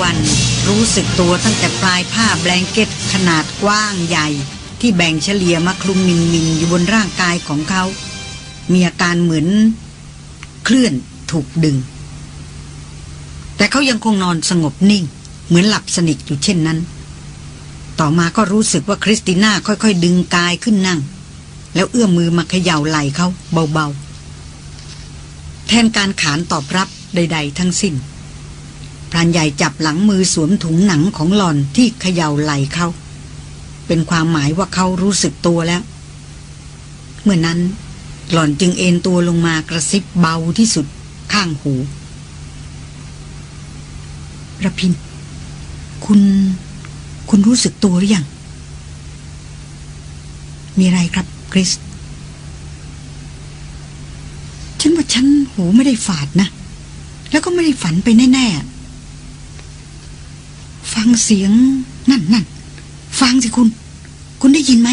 วันรู้สึกตัวตั้งแต่ปลายผ้า blanket ขนาดกว้างใหญ่ ที่แบ่งเฉลี่ยมาคลุมหมิ่นหมิ่นอยู่บนร่างกายของเขา มีอาการเหมือน เคลื่อนถูกดึง แต่เขายังคงนอนสงบนิ่ง เหมือนหลับสนิทอยู่เช่นนั้น ต่อมาก็รู้สึกว่าคริสติน่าค่อยๆ ดึงกายขึ้นนั่ง แล้วเอื้อมมือมาเขย่าไหล่เขาเบาๆ แทนการขานตอบรับใด ๆ ทั้งสิ้น พรานใหญ่จับหลังมือสวมถุงหนังของหล่อนที่เขย่าไหล่เขา เป็นความหมายว่าเขารู้สึกตัวแล้ว เมื่อนั้น หล่อนจึงเอนตัวลงมากระซิบเบาที่สุดข้างหูระพิน คุณ คุณรู้สึกตัวหรือยัง มีอะไรครับคริส ฉันว่าฉันหูไม่ได้ฝาดนะ แล้วก็ไม่ได้ฝันไปแน่ ๆ ฟังเสียงนั่นนั่นฟังสิคุณ คุณได้ยินไหม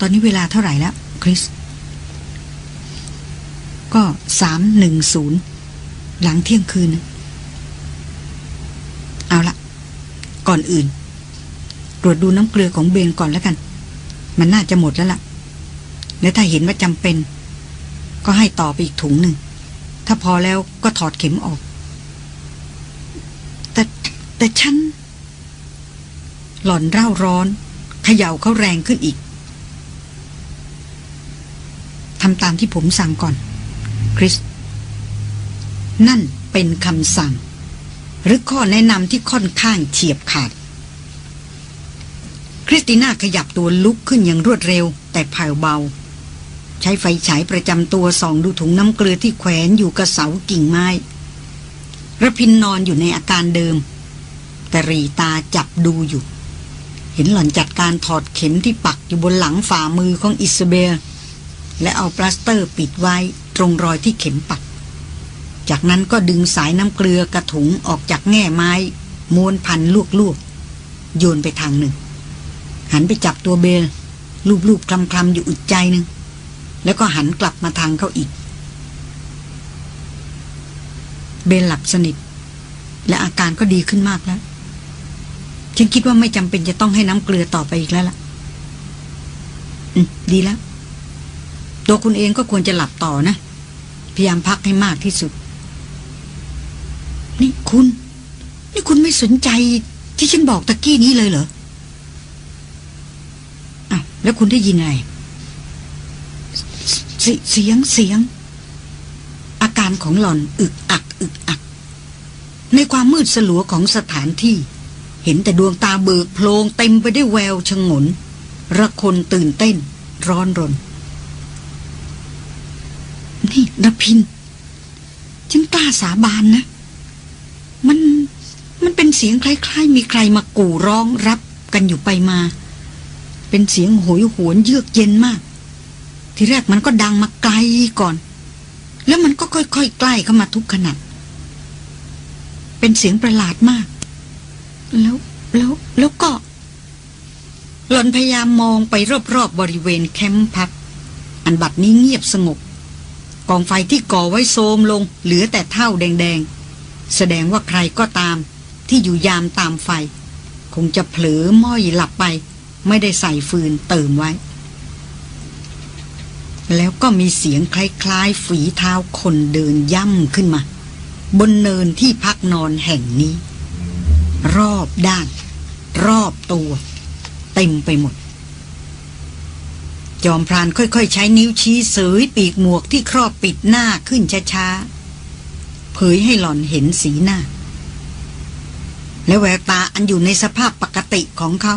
ตอนนี้เวลาเท่าไหร่แล้ว คริส ก็สามหนึ่งศูนย์หลังเที่ยงคืน เอาละก่อนอื่น ตรวจดูน้ำเกลือของเบนก่อนแล้วกัน มันน่าจะหมดแล้วละ่ะ และถ้าเห็นว่าจำเป็น ก็ให้ต่อไปอีกถุงหนึ่ง ถ้าพอแล้วก็ถอดเข็มออก แต่ฉัน หล่อนเร่าร้อนเขย่าเขาแรงขึ้นอีกทำตามที่ผมสั่งก่อน คริส นั่นเป็นคำสั่ง หรือข้อแนะนำที่ค่อนข้างเฉียบขาด คริสติน่าขยับตัวลุกขึ้นอย่างรวดเร็ว แต่แผ่วเบา ใช้ไฟฉายประจำตัวส่องดูถุงน้ำเกลือที่แขวนอยู่กับเสากิ่งไม้รพินทร์นอนอยู่ในอาการเดิม แต่หรี่ตาจับดูอยู่ เห็นหล่อนจัดการถอดเข็มที่ปักอยู่บนหลังฝ่ามือของอิซาเบลและเอาปลาสเตอร์ปิดไว้ตรงรอยที่เข็มปัก จากนั้นก็ดึงสายน้ำเกลือกระถุงออกจากแง่ไม้ม้วนพันลวกๆ โยนไปทางหนึ่ง หันไปจับตัวเบลลูบๆคลำๆอยู่อึดใจหนึ่ง แล้วก็หันกลับมาทางเขาอีก เบลหลับสนิท และอาการก็ดีขึ้นมากแล้ว ฉันคิดว่าไม่จำเป็นจะต้องให้น้ำเกลือต่อไปอีกแล้วล่ะ อืม ดีแล้ว ตัวคุณเองก็ควรจะหลับต่อนะ พยายามพักให้มากที่สุด นี่คุณ นี่คุณไม่สนใจที่ฉันบอกตะกี้นี้เลยเหรออ้าวแล้วคุณได้ยินอะไรเสเสียงเสียง อาการของหล่อนอึกอัก อึกอัก ในความมืดสลัวของสถานที่ เห็นแต่ดวงตาเบิกโพลงเต็มไปด้วยแววชงน ระคนตื่นเต้น ร้อนรน นี่นพิน ฉันกล้าสาบานนะ มันมันเป็นเสียงคล้าย ๆ มีใครมากู่ร้องรับกันอยู่ไปมา เป็นเสียงโหยหวนเยือกเย็นมาก ทีแรกมันก็ดังมาไกลก่อน แล้วมันก็ค่อยๆใกล้เข้ามาทุกขณะเป็นเสียงประหลาดมาก แล้วแล้วแล้วก็ หล่อนพยายามมองไปรอบๆบบริเวณแคมป์พัก อันบัดนี้เงียบสงบ กองไฟที่ก่อไว้โซมลง เหลือแต่เท่าแดงๆ แสดงว่าใครก็ตาม ที่อยู่ยามตามไฟ คงจะเผลอม้อยหลับไป ไม่ได้ใส่ฟืนเติมไว้ แล้วก็มีเสียงคล้ายๆ ฝีเท้าคนเดินย่ำขึ้นมา บนเนินที่พักนอนแห่งนี้ รอบด้าน รอบตัว เต็มไปหมด จอมพรานค่อยๆ ใช้นิ้วชี้เสยปีกหมวกที่ครอบปิดหน้าขึ้นช้าๆ เผยให้หล่อนเห็นสีหน้า และแววตาอันอยู่ในสภาพปกติของเขา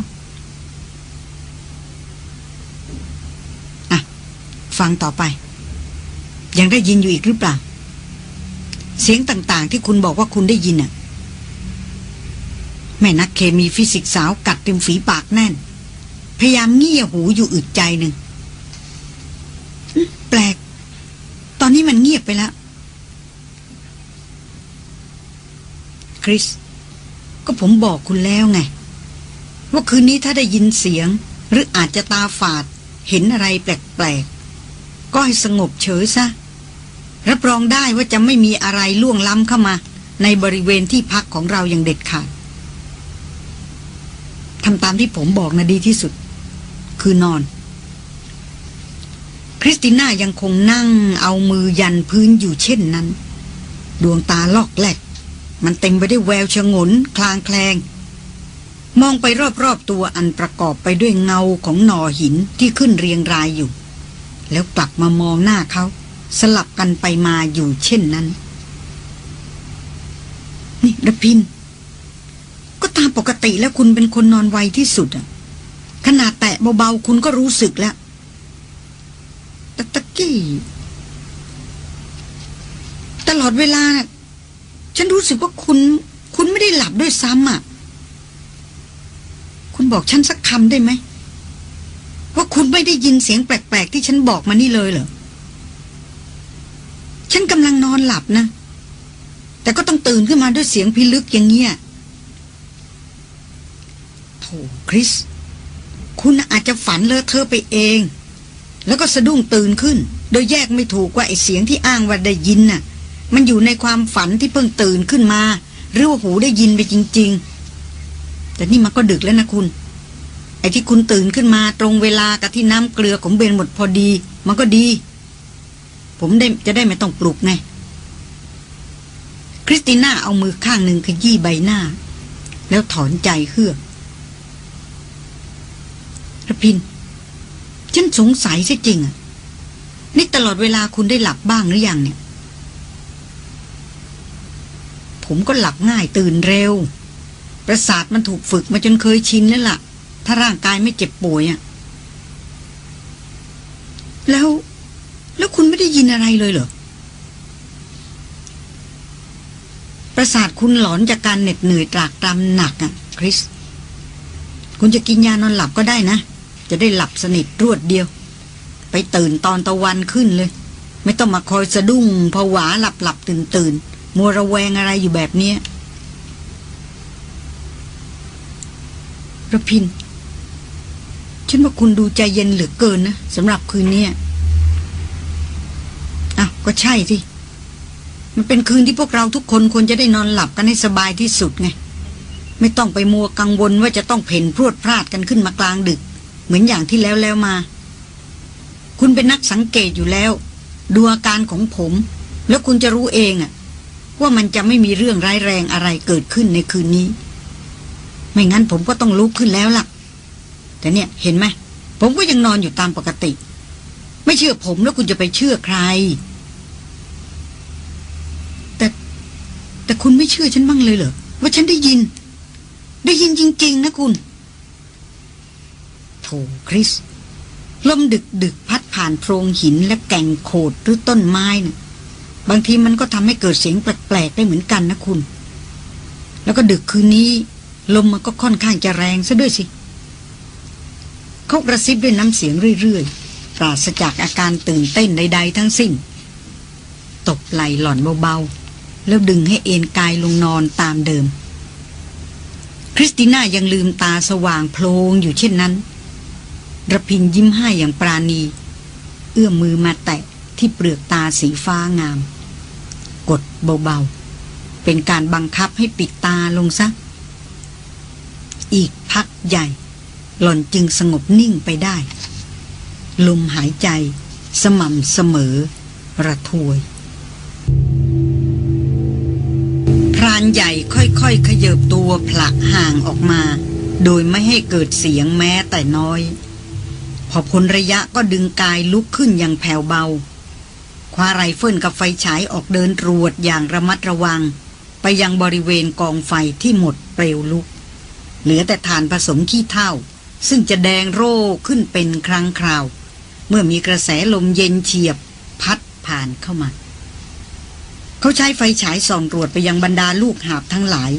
อะฟังต่อไป ยังได้ยินอยู่อีกหรือเปล่า เสียงต่างๆ ที่คุณบอกว่าคุณได้ยินน่ะ แม่นักเคมีฟิสิกสาวกัดเต็มฝีปากแน่น พยายามเงี่ยหูอยู่อึดใจหนึ่ง แปลก ตอนนี้มันเงียบไปแล้ว คริส ก็ผมบอกคุณแล้วไง ว่าคืนนี้ถ้าได้ยินเสียง หรืออาจจะตาฝาด เห็นอะไรแปลกๆ ก็ให้สงบเฉยซะรับรองได้ว่าจะไม่มีอะไรล่วงล้ำเข้ามา ในบริเวณที่พักของเราอย่างเด็ดขาด ทำตามที่ผมบอกนะดีที่สุด คือนอน คริสติน่ายังคงนั่งเอามือยันพื้นอยู่เช่นนั้น ดวงตาลอกแหลก มันเต็มไปด้วยแววชงน คลางแคลง มองไปรอบๆตัวอันประกอบไปด้วยเงาของหน่อหินที่ขึ้นเรียงรายอยู่ แล้วกลับมามองหน้าเขา สลับกันไปมาอยู่เช่นนั้น นี่ระพิน ปกติแล้วคุณเป็นคนนอนไวที่สุดอะขนาดแตะเบาๆคุณก็รู้สึกแล้วตตะกี้ตลอดเวลา ฉันรู้สึกว่าคุณ คุณไม่ได้หลับด้วยซ้ำอะ คุณบอกฉันสักคำได้ไหม ว่าคุณไม่ได้ยินเสียงแปลกๆ ที่ฉันบอกมานี่เลยเหรอ ฉันกำลังนอนหลับนะ แต่ก็ต้องตื่นขึ้นมาด้วยเสียงพิลึกอย่างเงี้ย คริส คุณอาจจะฝันเลอะเทอะไปเอง แล้วก็สะดุ้งตื่นขึ้น โดยแยกไม่ถูกว่าไอเสียงที่อ้างว่าได้ยินน่ะ มันอยู่ในความฝันที่เพิ่งตื่นขึ้นมา หรือว่าหูได้ยินไปจริง ๆ แต่นี่มันก็ดึกแล้วนะคุณไอ้ที่คุณตื่นขึ้นมาตรงเวลากับที่น้ำเกลือของเบนหมดพอดี มันก็ดี ผมได้จะได้ไม่ต้องปลุกไง คริสติน่าเอามือข้างหนึ่งขยี้ใบหน้า แล้วถอนใจเฮือก ระพิน ฉันสงสัยใช่จริงอะ นี่ตลอดเวลาคุณได้หลับบ้างหรือยังเนี่ย ผมก็หลับง่ายตื่นเร็ว ประสาทมันถูกฝึกมาจนเคยชินแล้วล่ะ ถ้าร่างกายไม่เจ็บป่วยอะ แล้ว แล้วคุณไม่ได้ยินอะไรเลยเหรอ ประสาทคุณหลอนจากการเหน็ดเหนื่อยตรากตรำหนักอะ คริสคุณจะกินยานอนหลับก็ได้นะ จะได้หลับสนิทรวดเดียว ไปตื่นตอนตะวันขึ้นเลย ไม่ต้องมาคอยสะดุ้งผวาหลับหลับตื่นตื่นมัวระแวงอะไรอยู่แบบนี้ระพิน ฉันว่าคุณดูใจเย็นเหลือเกินนะสำหรับคืนนี้อ้าวก็ใช่สิมันเป็นคืนที่พวกเราทุกคนควรจะได้นอนหลับกันให้สบายที่สุดไง ไม่ต้องไปมัวกังวลว่าจะต้องเพ่นพรวดพลาดกันขึ้นมากลางดึก เหมือนอย่างที่แล้วแล้วมา คุณเป็นนักสังเกตอยู่แล้ว ดูอาการของผม แล้วคุณจะรู้เองอะว่ามันจะไม่มีเรื่องร้ายแรงอะไรเกิดขึ้นในคืนนี้ ไม่งั้นผมก็ต้องลุกขึ้นแล้วล่ะ แต่เนี่ยเห็นไหมผมก็ยังนอนอยู่ตามปกติ ไม่เชื่อผมแล้วคุณจะไปเชื่อใคร แต่แต่คุณไม่เชื่อฉันบ้างเลยเหรอว่าฉันได้ยิน ได้ยินจริง ๆ นะคุณ โถคริส ลมดึกดึกพัดผ่านโพรงหินและแก่งโขดหรือต้นไม้นะ่ะบางทีมันก็ทำให้เกิดเสียงแปลกๆได้เหมือนกันนะคุณ แล้วก็ดึกคืนนี้ ลมมันก็ค่อนข้างจะแรงซะด้วยสิเขากระซิบด้วยน้ำเสียงเรื่อยๆ ปราศจากอาการตื่นเต้นใดๆทั้งสิ้น ตบไหลหล่อนเบาๆ แล้วดึงให้เอนกายลงนอนตามเดิม คริสติน่ายังลืมตาสว่างโพลงอยู่เช่นนั้น ระพินยิ้มให้อย่างปราณี เอื้อมมือมาแตะที่เปลือกตาสีฟ้างาม กดเบาๆ เป็นการบังคับให้ปิดตาลงซะ อีกพักใหญ่ หล่อนจึงสงบนิ่งไปได้ ลมหายใจ สม่ำเสมอ ระทวย พรานใหญ่ค่อยๆ ขยบตัวผลักห่างออกมา โดยไม่ให้เกิดเสียงแม้แต่น้อย พอพ้นระยะก็ดึงกายลุกขึ้นอย่างแผ่วเบา คว้าไรเฟิลกับไฟฉายออกเดินตรวจอย่างระมัดระวัง ไปยังบริเวณกองไฟที่หมดเปลวลุก เหลือแต่ฐานผสมขี้เถ้าซึ่งจะแดงโร่ขึ้นเป็นครั้งคราว เมื่อมีกระแสลมเย็นเฉียบพัดผ่านเข้ามา เขาใช้ไฟฉายส่องตรวจไปยังบรรดาลูกหาบทั้งหลาย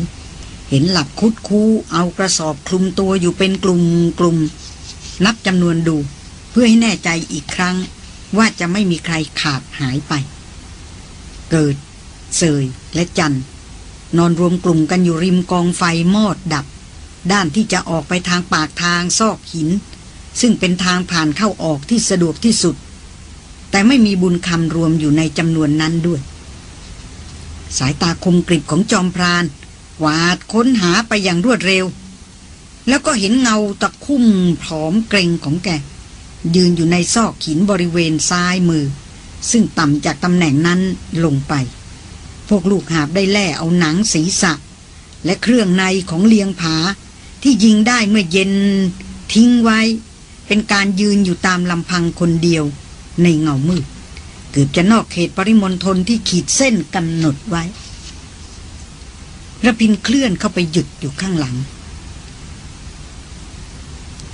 เห็นหลับคุดคูเอากระสอบคลุมตัวอยู่เป็นกลุ่มกลุ่ม นับจำนวนดูเพื่อให้แน่ใจอีกครั้ง ว่าจะไม่มีใครขาดหายไป เกิด เสยและจันนอนรวมกลุ่มกันอยู่ริมกองไฟมอดดับ ด้านที่จะออกไปทางปากทางซอกหิน ซึ่งเป็นทางผ่านเข้าออกที่สะดวกที่สุด แต่ไม่มีบุญคำรวมอยู่ในจำนวนนั้นด้วย สายตาคมกริบของจอมพรานวาดค้นหาไปอย่างรวดเร็ว แล้วก็เห็นเงาตะคุ่มผอมเกรงของแก ยืนอยู่ในซอกหินบริเวณซ้ายมือ ซึ่งต่ำจากตำแหน่งนั้นลงไป พวกลูกหาบได้แล่เอาหนังศีรษะ และเครื่องในของเลียงผา ที่ยิงได้เมื่อเย็นทิ้งไว้ เป็นการยืนอยู่ตามลำพังคนเดียว ในเงามืดเกือบจะนอกเขตปริมณฑลที่ขีดเส้นกำหนดไว้ระพินเคลื่อนเข้าไปหยุดอยู่ข้างหลัง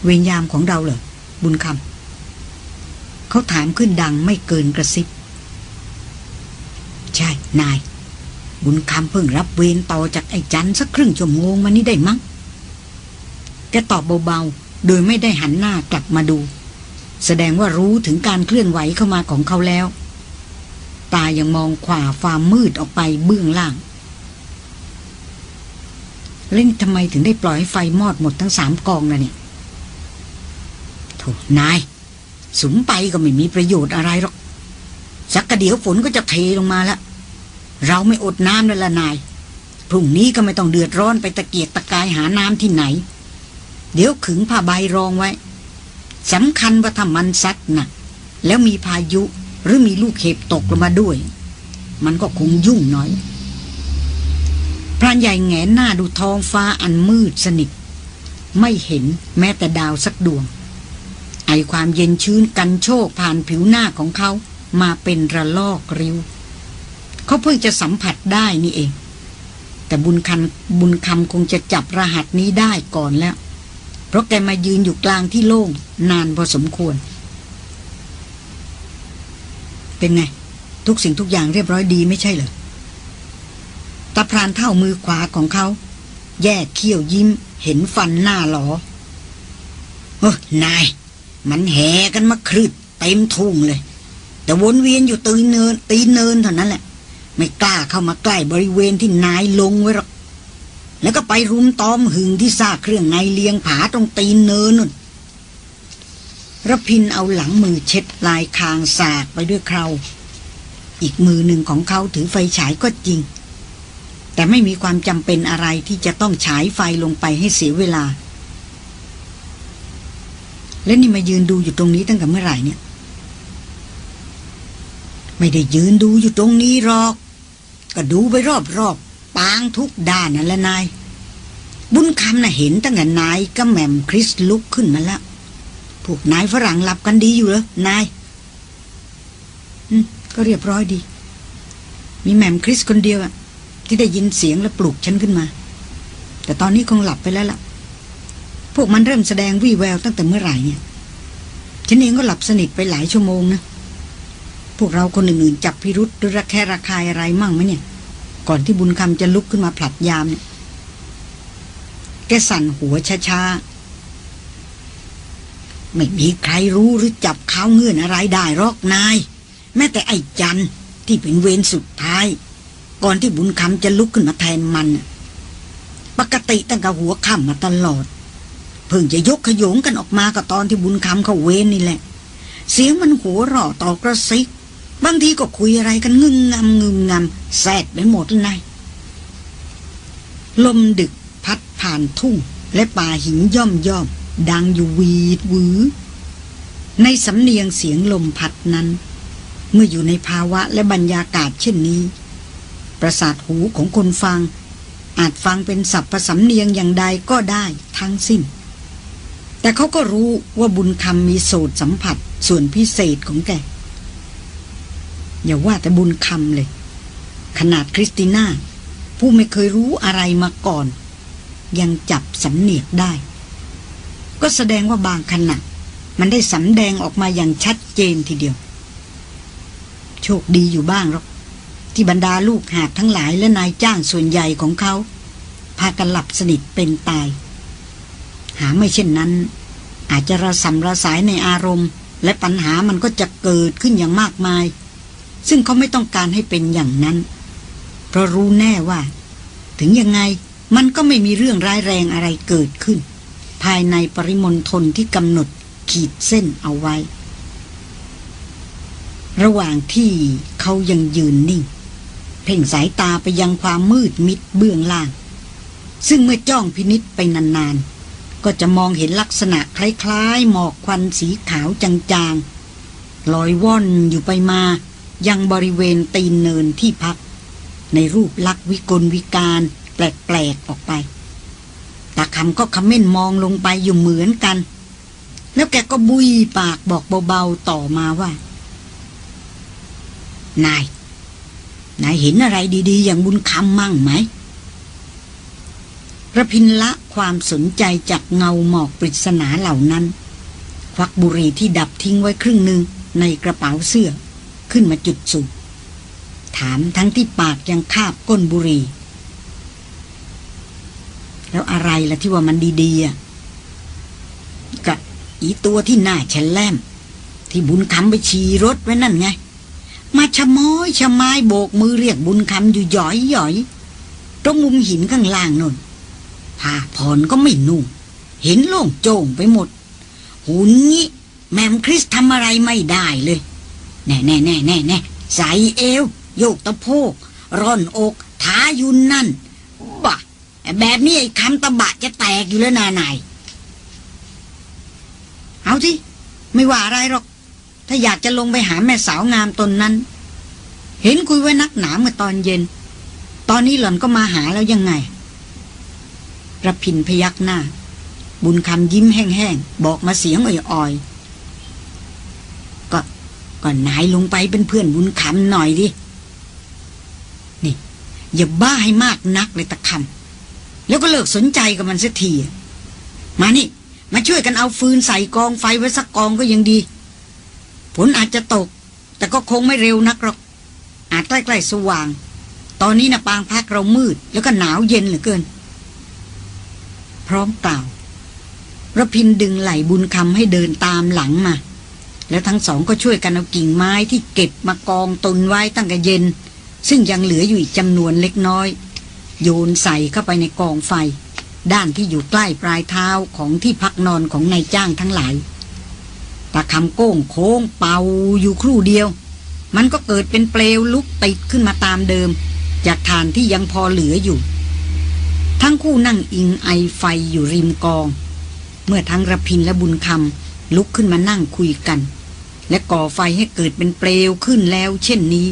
เวรยามของเราเหรอ บุญคำเขาถามขึ้นดังไม่เกินกระซิบ ใช่ นาย บุญคำเพิ่งรับเวรต่อจากไอ้จันสักครึ่งชั่วโมงมานี้ได้มั้งแกตอบเบาๆ โดยไม่ได้หันหน้ากลับมาดู แสดงว่ารู้ถึงการเคลื่อนไหวเข้ามาของเขาแล้ว ตายังมองขวาฟามมืดออกไปเบื้องล่างเล่นทำไมถึงได้ปล่อยให้ไฟมอดหมดทั้งสามกองนะเนี่ย นาย สุมไปก็ไม่มีประโยชน์อะไรหรอก สักกระเดี๋ยวฝนก็จะเทลงมาแล้ว เราไม่อดน้ำแล้วละนาย พรุ่งนี้ก็ไม่ต้องเดือดร้อนไปตะเกียกตะกายหาน้ำที่ไหน เดี๋ยวขึงผ้าใบรองไว้สำคัญว่าถ้ามันซัดหนักแล้วมีพายุหรือมีลูกเห็บตกลงมาด้วย มันก็คงยุ่งหน่อยพรานใหญ่แงนหน้าดูท้องฟ้าอันมืดสนิท ไม่เห็นแม้แต่ดาวสักดวง ไอความเย็นชื้นกันโชกผ่านผิวหน้าของเขามาเป็นระลอกริ้ว เขาเพิ่งจะสัมผัสได้นี่เอง แต่บุญคันบุญคำคงจะจับรหัสนี้ได้ก่อนแล้ว เพราะแกมายืนอยู่กลางที่โล่งนานพอสมควร เป็นไง ทุกสิ่งทุกอย่างเรียบร้อยดีไม่ใช่เหรอตาพรานเท่ามือขวาของเขา แยกเขี้ยวยิ้มเห็นฟันหน้าหลอเฮ้นาย มันแห่กันมาครืดเต็มทุ่งเลย แต่วนเวียนอยู่ตีเนินตีเนินเท่านั้นแหละ ไม่กล้าเข้ามาใกล้บริเวณที่นายลงไว้หรอกแล้วก็ไปรุมตอมหึงที่ซากเครื่องไงเลียงผาตรงตีนเนินนู่นระพินเอาหลังมือเช็ดลายคางสากไปด้วยคราวอีกมือหนึ่งของเขาถือไฟฉายก็จริง แต่ไม่มีความจำเป็นอะไรที่จะต้องฉายไฟลงไปให้เสียเวลา และนี่มายืนดูอยู่ตรงนี้ตั้งแต่เมื่อไหร่เนี่ย ไม่ได้ยืนดูอยู่ตรงนี้หรอก ก็ดูไปรอบๆปางทุกด้านนั่นแหละนาย บุญคำน่ะเห็นตั้งแต่นายก็แหม่มคริสลุกขึ้นมาแล้วพวกนายฝรั่งหลับกันดีอยู่เหรอนายอืมก็เรียบร้อยดี มีแหม่มคริสคนเดียวอะที่ได้ยินเสียงและปลุกฉันขึ้นมา แต่ตอนนี้คงหลับไปแล้วล่ะ พวกมันเริ่มแสดงวี่แววตั้งแต่เมื่อไหร่เนี่ยฉันเองก็หลับสนิทไปหลายชั่วโมงนะพวกเราคนอื่นๆจับพิรุษหรือระแคะระคายอะไรมั่งไหมเนี่ย ก่อนที่บุญคำจะลุกขึ้นมาผลัดยามเนี่ยแกสั่นหัวช้าๆ ไม่มีใครรู้หรือจับเขาเงื่อนอะไรได้หรอกนาย แม้แต่ไอ้จันที่เป็นเวรสุดท้าย ก่อนที่บุญคำจะลุกขึ้นมาแทนมัน ปกติตั้งแต่หัวค่ำมาตลอด เพิ่งจะยกขยงกันออกมาก็ตอนที่บุญคำเขาเวนนี่แหละ เสียงมันหัวเราะต่อกระซิก บางทีก็คุยอะไรกันงึงงำงึงงำแซดไปหมดเลยลมดึกพัดผ่านทุ่ง และป่าหินย่อมย่อม ดังอยู่วีดวือ ในสำเนียงเสียงลมพัดนั้น เมื่ออยู่ในภาวะและบรรยากาศเช่นนี้ ประสาทหูของคนฟังอาจฟังเป็นสับประสำเนียงอย่างใดก็ได้ทั้งสิ้น แต่เขาก็รู้ว่าบุญคำมีโสดสัมผัสส่วนพิเศษของแก อย่าว่าแต่บุญคำเลย ขนาดคริสติน่า ผู้ไม่เคยรู้อะไรมาก่อน ยังจับสำเนียกได้ ก็แสดงว่าบางขณะมันได้สำแดงออกมาอย่างชัดเจนทีเดียว โชคดีอยู่บ้างหรอกที่บรรดาลูกหาบทั้งหลายและนายจ้างส่วนใหญ่ของเขา พากันหลับสนิทเป็นตาย หาไม่เช่นนั้น อาจจะระสำระสายในอารมณ์ และปัญหามันก็จะเกิดขึ้นอย่างมากมาย ซึ่งเขาไม่ต้องการให้เป็นอย่างนั้น เพราะรู้แน่ว่า ถึงยังไงมันก็ไม่มีเรื่องร้ายแรงอะไรเกิดขึ้น ภายในปริมณฑลที่กำหนดขีดเส้นเอาไว้ ระหว่างที่เขายังยืนนิ่ง เพ่งสายตาไปยังความมืดมิดเบื้องล่าง ซึ่งเมื่อจ้องพินิษไปนานๆ ก็จะมองเห็นลักษณะคล้ายๆ หมอกควันสีขาวจางๆ ลอยว่อนอยู่ไปมา ยังบริเวณตีนเนินที่พัก ในรูปลักษณ์วิกลวิการแปลกๆออกไป ตาคำก็คำเม่นมองลงไปอยู่เหมือนกัน แล้วแกก็บุยปากบอกเบาๆต่อมาว่า นาย นายเห็นอะไรดีๆ อย่างบุญคำมั่งไหมระพินละ ความสนใจจากเงาหมอกปริศนาเหล่านั้น ควักบุหรี่ที่ดับทิ้งไว้ครึ่งหนึ่งในกระเป๋าเสื้อ ขึ้นมาจุดสูบถามทั้งที่ปากยังคาบก้นบุหรี่ แล้วอะไรล่ะที่ว่ามันดีๆอะกับอีตัวที่หน้าแฉลมที่บุญคำไปฉีรถไว้นั่นไง มาชะม้อยชะไม้โบกมือเรียกบุญคำอยู่หย่อยหย่อยตรงมุมหินข้างล่างนน ผ้าผ่อนก็ไม่นุ่ง เห็นโล่งโจ่งไปหมด หุ่นนี้ แมมคริสทำอะไรไม่ได้เลย แน่แน่แน่แน่แน่ใส่เอว โยกตะโพก ร่อนอกท้ายุนนั่นบ้าแบบนี้ไอ้คำตะบะจะแตกอยู่แล้วนานายเอาที่ไม่ว่าอะไรหรอก ถ้าอยากจะลงไปหาแม่สาวงามตนนั้น เห็นคุยไว้นักหนาเมื่อตอนเย็น ตอนนี้หล่อนก็มาหาแล้วยังไง ระพินพยักหน้า บุญคำยิ้มแห้งๆ บอกมาเสียงอ่อยๆ ก็ก็นายลงไปเป็นเพื่อนบุญคำหน่อยดิ นี่ อย่าบ้าให้มากนักเลยตะคำแล้วก็เลิกสนใจกับมันสักทีมานี่ มาช่วยกันเอาฟืนใส่กองไฟไว้สักกองก็ยังดีฝนอาจจะตก แต่ก็คงไม่เร็วนักหรอก อาจใกล้ๆสว่าง ตอนนี้นะปางพักเรามืด แล้วก็หนาวเย็นเหลือเกิน พร้อมกล่าวระพินดึงไหลบุญคำให้เดินตามหลังมา แล้วทั้งสองก็ช่วยกันเอากิ่งไม้ที่เก็บมากองตนไว้ตั้งแต่เย็น ซึ่งยังเหลืออยู่อีกจำนวนเล็กน้อย โยนใส่เข้าไปในกองไฟ ด้านที่อยู่ใกล้ปลายเท้าของที่พักนอนของนายจ้างทั้งหลายตาคำโก้งโค้งเป่าอยู่ครู่เดียว มันก็เกิดเป็นเปลวลุกติดขึ้นมาตามเดิม จากฐานที่ยังพอเหลืออยู่ ทั้งคู่นั่งอิงไอไฟอยู่ริมกอง เมื่อทั้งระพินและบุญคำลุกขึ้นมานั่งคุยกัน และก่อไฟให้เกิดเป็นเปลวขึ้นแล้ว เช่นนี้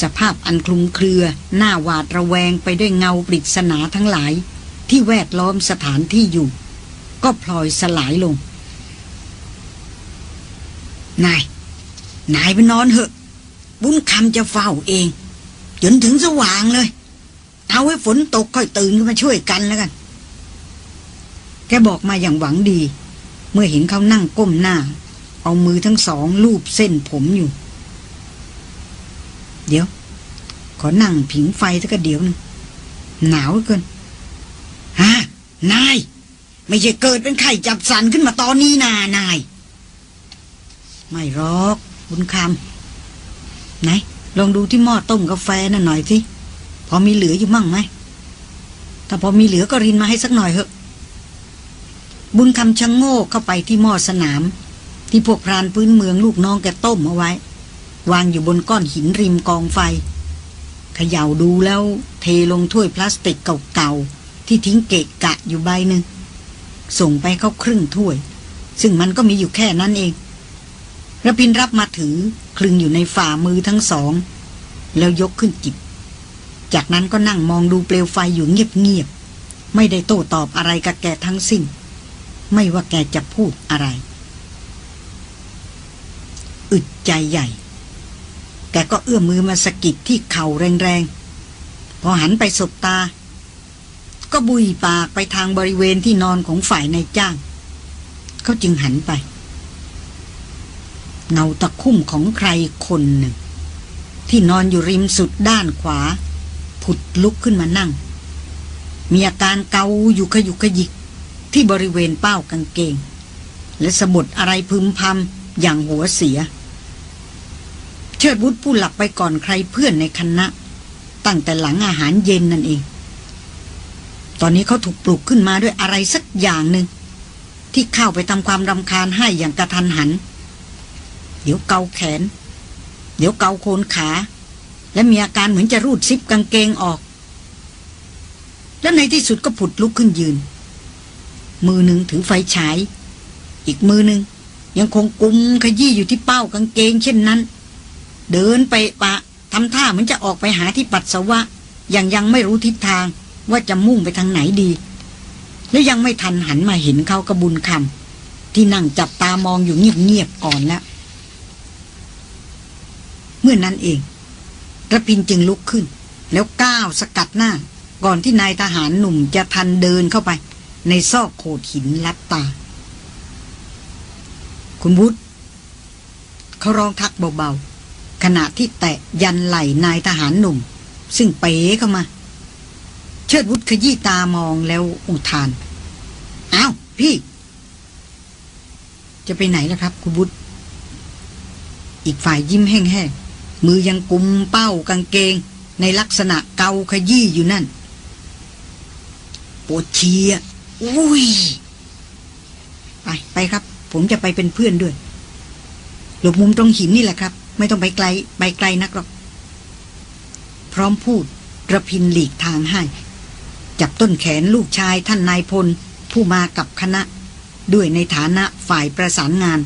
สภาพอันคลุมเครือ หน้าหวาดระแวงไปด้วยเงาปริศนาทั้งหลาย ที่แวดล้อมสถานที่อยู่ ก็พลอยสลายลง นาย นายไปนอนเหอะ บุญคำจะเฝ้าเอง จนถึงสว่างเลย เอาไว้ฝนตกค่อยตื่นมาช่วยกันแล้วกัน แกบอกมาอย่างหวังดี เมื่อเห็นเขานั่งก้มหน้า เอามือทั้งสองลูบเส้นผมอยู่ เดี๋ยว ขอนั่งผิงไฟสักเดี๋ยวนึงหนาวเกินฮะนาย ไม่ใช่เกิดเป็นไข่จับสันขึ้นมาตอนนี้นานาย ไม่รอก บุญคำไหน ลองดูที่หม้อต้มกาแฟน่ะหน่อยสิ พอมีเหลืออยู่มั่งไหมถ้าพอมีเหลือก็รินมาให้สักหน่อยเถอะ บุญคำชะงโง่เข้าไปที่หม้อสนาม ที่พวกพรานพื้นเมืองลูกน้องแกต้มเอาไว้ วางอยู่บนก้อนหินริมกองไฟเขย่าดูแล้วเทลงถ้วยพลาสติกเก่าๆ ที่ทิ้งเกะกะอยู่ใบหนึ่งส่งไปเข้าครึ่งถ้วย ซึ่งมันก็มีอยู่แค่นั้นเองระพินรับมาถือคลึงอยู่ในฝ่ามือทั้งสอง แล้วยกขึ้นจิบ จากนั้นก็นั่งมองดูเปลวไฟอยู่เงียบๆ ไม่ได้โต้ตอบอะไรกับแกทั้งสิ้น ไม่ว่าแกจะพูดอะไร อึดใจใหญ่ แกก็เอื้อมมือมาสกิดที่เข่าแรงๆ พอหันไปสบตา ก็บุยปากไปทางบริเวณที่นอนของฝ่ายนายจ้าง เขาจึงหันไป เงาตะคุ่มของใครคนหนึ่ง ที่นอนอยู่ริมสุดด้านขวา ผุดลุกขึ้นมานั่ง มีอาการเกาอยู่ขยุกขยิกที่บริเวณเป้ากางเกง และสะบดอะไรพึมพำอย่างหัวเสีย เชิดวุฒผู้หลับไปก่อนใครเพื่อนในคณะ ตั้งแต่หลังอาหารเย็นนั่นเอง ตอนนี้เขาถูกปลุกขึ้นมาด้วยอะไรสักอย่างหนึ่งที่เข้าไปทำความรำคาญให้อย่างกระทันหัน เดี๋ยวเกาแขน เดี๋ยวเกาโคนขา และมีอาการเหมือนจะรูดซิปกางเกงออก แล้วในที่สุดก็ผุดลุกขึ้นยืน มือหนึ่งถือไฟฉาย อีกมือหนึ่งยังคงกุมขยี้อยู่ที่เป้ากางเกงเช่นนั้น เดินไปปะทำท่าเหมือนจะออกไปหาที่ปัสสาวะยังยังไม่รู้ทิศทางว่าจะมุ่งไปทางไหนดี และยังไม่ทันหันมาเห็นเขากระบุญคำที่นั่งจับตามองอยู่เงียบๆก่อนแล้วเมื่อนนั้นเอง ระพินจึงลุกขึ้น แล้วก้าวสกัดหน้า ก่อนที่นายทหารหนุ่มจะทันเดินเข้าไป ในซอกโขดหินลับตา คุณวุฒเขาร้องทักเบาๆ ขณะที่แตะยันไหลนายทหารหนุ่ม ซึ่งเป๋เข้ามา เชิดวุฒขยี้ตามองแล้วอุทานอ้าวพี่ จะไปไหนล่ะครับ คุณวุฒอีกฝ่ายยิ้มแห้งๆ มือยังกุมเป้ากางเกง ในลักษณะเกาขยี้อยู่นั่นปวดเชียอุ้ย ไปไปครับ ผมจะไปเป็นเพื่อนด้วย หลบมุมตรงหินนี่แหละครับ ไม่ต้องไปไกล ไปไกลนักหรอก พร้อมพูดระพินหลีกทางให้ จับต้นแขนลูกชายท่านนายพล ผู้มากับคณะ ด้วยในฐานะฝ่ายประสานงาน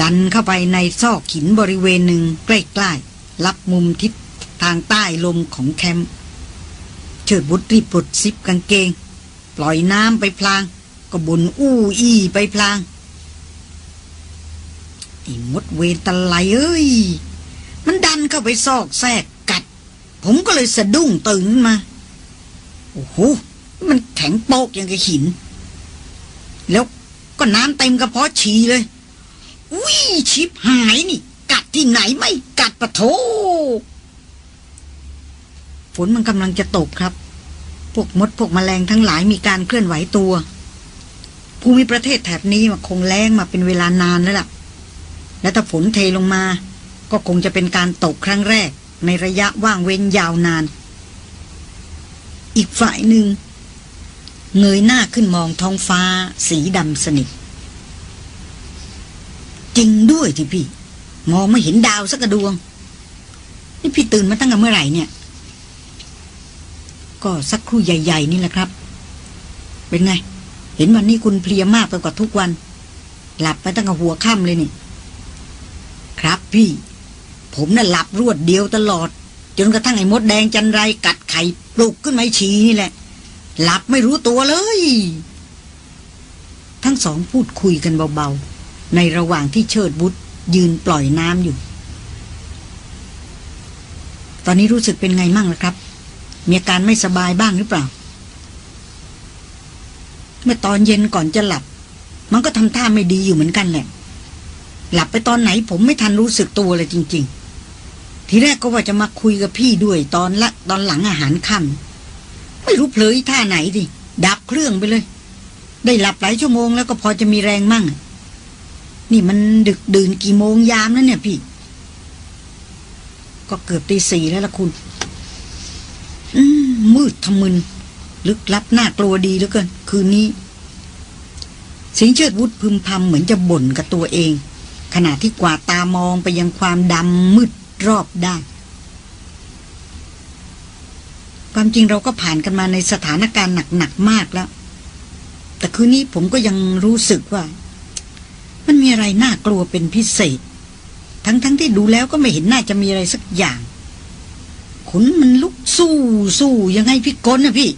ดันเข้าไปในซอกหินบริเวณหนึ่งใกล้ๆรับมุมทิศทางใต้ลมของแคมป์เชิดบุตรรีบปลดซิปกางเกง ปล่อยน้ำไปพลาง ก็บนอู้อี้ไปพลางไอ้มดเวตะไลเอ้ย มันดันเข้าไปซอกแทรกกัด ผมก็เลยสะดุ้งตื่นมา โอ้โห มันแข็งโปกอย่างกับหิน แล้วก็น้ำเต็มกระเพาะฉี่เลย อุ้ยชิบหายนี่ กัดที่ไหนไม่กัดปะโถฝนมันกำลังจะตกครับ พวกมดพวกแมลงทั้งหลายมีการเคลื่อนไหวตัวภูมิประเทศแถบนี้มันคงแรงมาเป็นเวลานานแล้วล่ะ และถ้าฝนเทลงมา ก็คงจะเป็นการตกครั้งแรก ในระยะว่างเว้นยาวนาน อีกฝ่ายหนึ่งเงยหน้าขึ้นมองท้องฟ้าสีดำสนิท จริงด้วยที่พี่ มองไม่เห็นดาวสักกระดวง นี่พี่ตื่นมาตั้งแต่เมื่อไหร่เนี่ย ก็สักครู่ใหญ่ ๆ นี่แหละครับ เป็นไง เห็นวันนี้คุณเพลียมากไปกว่าทุกวัน หลับไปตั้งแต่หัวค่ำเลยนี่ ครับพี่ ผมน่ะหลับรวดเดียวตลอด จนกระทั่งไอ้มดแดงจันไรกัดไข่ปลุกขึ้นมาฉีนี่แหละ หลับไม่รู้ตัวเลย ทั้งสองพูดคุยกันเบาๆ ในระหว่างที่เชิดบุตรยืนปล่อยน้ำอยู่ ตอนนี้รู้สึกเป็นไงมั่งล่ะครับ มีอาการไม่สบายบ้างหรือเปล่า เมื่อตอนเย็นก่อนจะหลับ มันก็ทำท่าไม่ดีอยู่เหมือนกันแหละ หลับไปตอนไหนผมไม่ทันรู้สึกตัวเลยจริง ๆ ทีแรกก็ว่าจะมาคุยกับพี่ด้วยตอนละตอนหลังอาหารค่ำไม่รู้เผลอท่าไหนดิดับเครื่องไปเลย ได้หลับหลายชั่วโมงแล้วก็พอจะมีแรงมั่ง นี่มันดึกดื่นกี่โมงยามแล้วเนี่ยพี่ ก็เกือบตีสี่แล้วล่ะคุณ อืม มืดทะมึน ลึกลับน่ากลัวดีเหลือเกิน คืนนี้ สิงเชิดวุฒพึมพำเหมือนจะบ่นกับตัวเอง ขณะที่กวาดตามองไปยังความดำมืดรอบด้านความจริงเราก็ผ่านกันมาในสถานการณ์หนักๆมากแล้ว แต่คืนนี้ผมก็ยังรู้สึกว่า มันมีอะไรน่ากลัวเป็นพิเศษ ทั้งๆทที่ดูแล้วก็ไม่เห็นน่าจะมีอะไรสักอย่างขนมันลุกสู้สู้ยังไงพี่กนนะพี่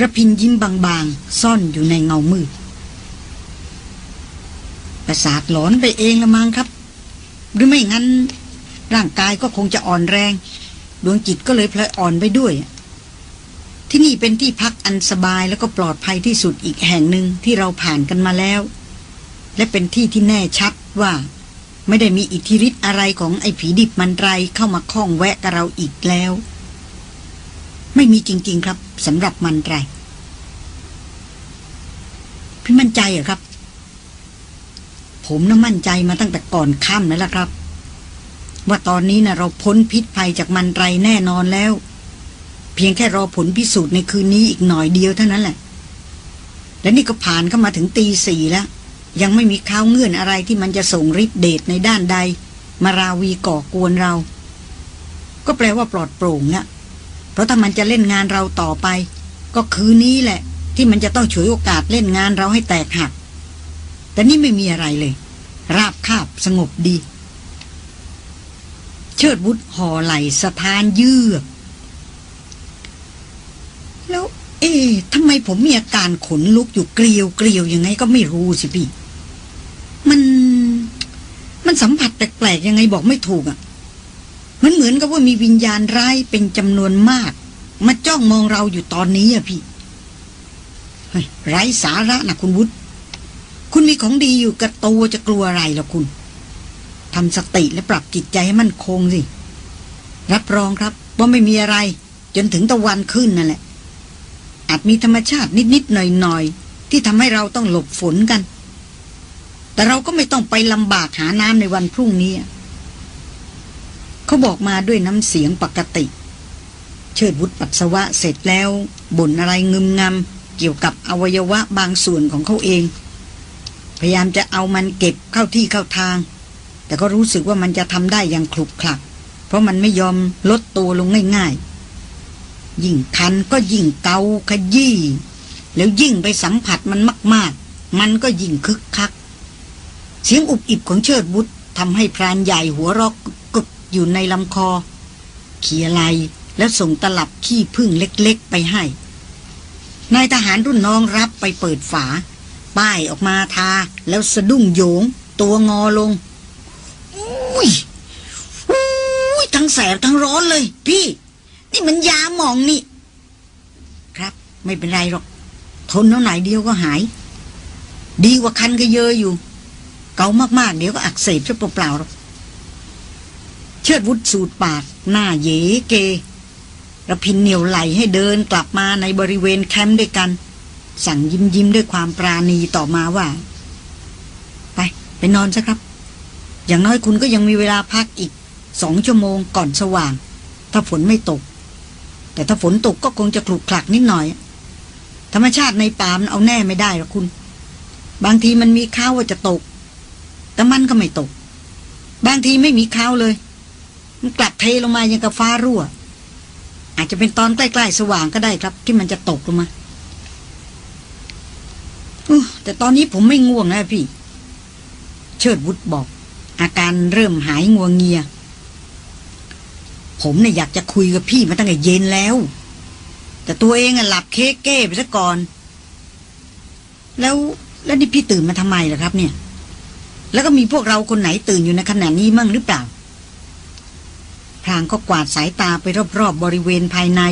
ระพินยิ้มบางๆ ซ่อนอยู่ในเงามืดประสาทหลอนไปเองละมั้งครับ หรือไม่งั้น ร่างกายก็คงจะอ่อนแรง ดวงจิตก็เลยพลอยอ่อนไปด้วย ที่นี่เป็นที่พักอันสบายแล้วก็ปลอดภัยที่สุดอีกแห่งหนึ่งที่เราผ่านกันมาแล้ว และเป็นที่ที่แน่ชัดว่า ไม่ได้มีอิทธิฤทธิ์อะไรของไอ้ผีดิบมันไรเข้ามาคล้องแวะกับเราอีกแล้ว ไม่มีจริง ๆ ครับสำหรับมันไรพี่มั่นใจเหรอครับ ผมน่ะมั่นใจมาตั้งแต่ก่อนค่ำแล้วล่ะครับ ว่าตอนนี้นะเราพ้นพิษภัยจากมันไรแน่นอนแล้ว เพียงแค่รอผลพิสูจน์ในคืนนี้อีกหน่อยเดียวเท่านั้นแหละ และนี่ก็ผ่านเข้ามาถึงตีสี่แล้ว ยังไม่มีข้าวเงื่อนอะไรที่มันจะส่งฤทธิ์เดชในด้านใด มาราวีก่อกวนเรา ก็แปลว่าปลอดโปร่งนะเพราะถ้ามันจะเล่นงานเราต่อไป ก็คืนนี้แหละ ที่มันจะต้องฉวยโอกาสเล่นงานเราให้แตกหัก แต่นี่ไม่มีอะไรเลย ราบคาบสงบดี เชิดวุฒห่อไหลสถานเยือกแล้วเอ๊ะทำไมผมมีอาการขนลุกอยู่เกลียวเกลียวยังไงก็ไม่รู้สิพี่ มัน มันสัมผัสแปลกๆยังไงบอกไม่ถูกอะ่ะ มันเหมือนกับว่ามีวิญญาณร้ายเป็นจำนวนมาก มาจ้องมองเราอยู่ตอนนี้อะพี่ไร้สาระนะคุณวุฒิคุณมีของดีอยู่กับตัวจะกลัวอะไรล่ะคุณทำสติและปรับจิตใจให้มั่นคงสิ รับรองครับ ว่าไม่มีอะไร จนถึงตะวันขึ้นนั่นแหละ อาจมีธรรมชาตินิดๆหน่อยๆที่ทำให้เราต้องหลบฝนกัน แต่เราก็ไม่ต้องไปลำบากหาน้ำในวันพรุ่งนี้ เขาบอกมาด้วยน้ำเสียงปกติ เชิดวุฒปัสสาวะเสร็จแล้วบ่นอะไรงึมงำเกี่ยวกับอวัยวะบางส่วนของเขาเอง พยายามจะเอามันเก็บเข้าที่เข้าทาง แต่ก็รู้สึกว่ามันจะทำได้อย่างคลุกคลัก เพราะมันไม่ยอมลดตัวลงง่ายๆ ยิ่งคันก็ยิ่งเกาขยี้แล้วยิ่งไปสัมผัสมันมาก ๆ มันก็ยิ่งคึกคัก เสียงอุบอิบของเชิดบุตรทำให้พรานใหญ่หัวรอกกึกอยู่ในลำคอ เขี่ยไหลแล้วส่งตลับขี้พึ่งเล็กๆไปให้ นายทหารรุ่นน้องรับไปเปิดฝา ป้ายออกมาทาแล้วสะดุ้งโยง ตัวงอลง อุ้ยอุ้ยทั้งแสบทั้งร้อนเลย พี่ นี่มันยาหมองนี่ ครับ ไม่เป็นไรหรอก ทนแล้วไหนเดียวก็หาย ดีกว่าคันก็เยอะอยู่ เกามากๆ เดี๋ยวก็อักเสบซะเปล่าๆเชิดวุฒสูดปาก หน้าเยเกระพินเหนียวไหลให้เดินกลับมาในบริเวณแคมป์ด้วยกัน สั่งยิ้มยิ้มด้วยความปราณีต่อมาว่า ไปไปนอนซะครับ อย่างน้อยคุณก็ยังมีเวลาพักอีกสองชั่วโมงก่อนสว่าง ถ้าฝนไม่ตก แต่ถ้าฝนตกก็คงจะคลุกคลักนิดหน่อย ธรรมชาติในป่ามันเอาแน่ไม่ได้หรอกคุณ บางทีมันมีข้าวว่าจะตก แต่มันก็ไม่ตก บางทีไม่มีข้าวเลย มันกลับเทลงมายังกับฟ้ารั่ว อาจจะเป็นตอนใกล้ๆสว่างก็ได้ครับ ที่มันจะตกลงมาอู้แต่ตอนนี้ผมไม่ง่วงนะพี่ เชิดวุฒบอก อาการเริ่มหายงัวงเงีย ผมเนี่ยอยากจะคุยกับพี่มาตั้งแต่เย็นแล้ว แต่ตัวเองอะหลับเค้กเก้ไปซะก่อน แล้วแล้วนี่พี่ตื่นมาทำไมล่ะครับ เนี่ย แล้วก็มีพวกเราคนไหนตื่นอยู่ในขณะนี้มั่งหรือเปล่า พรางก็กวาดสายตาไปรอบๆบบริเวณภายใน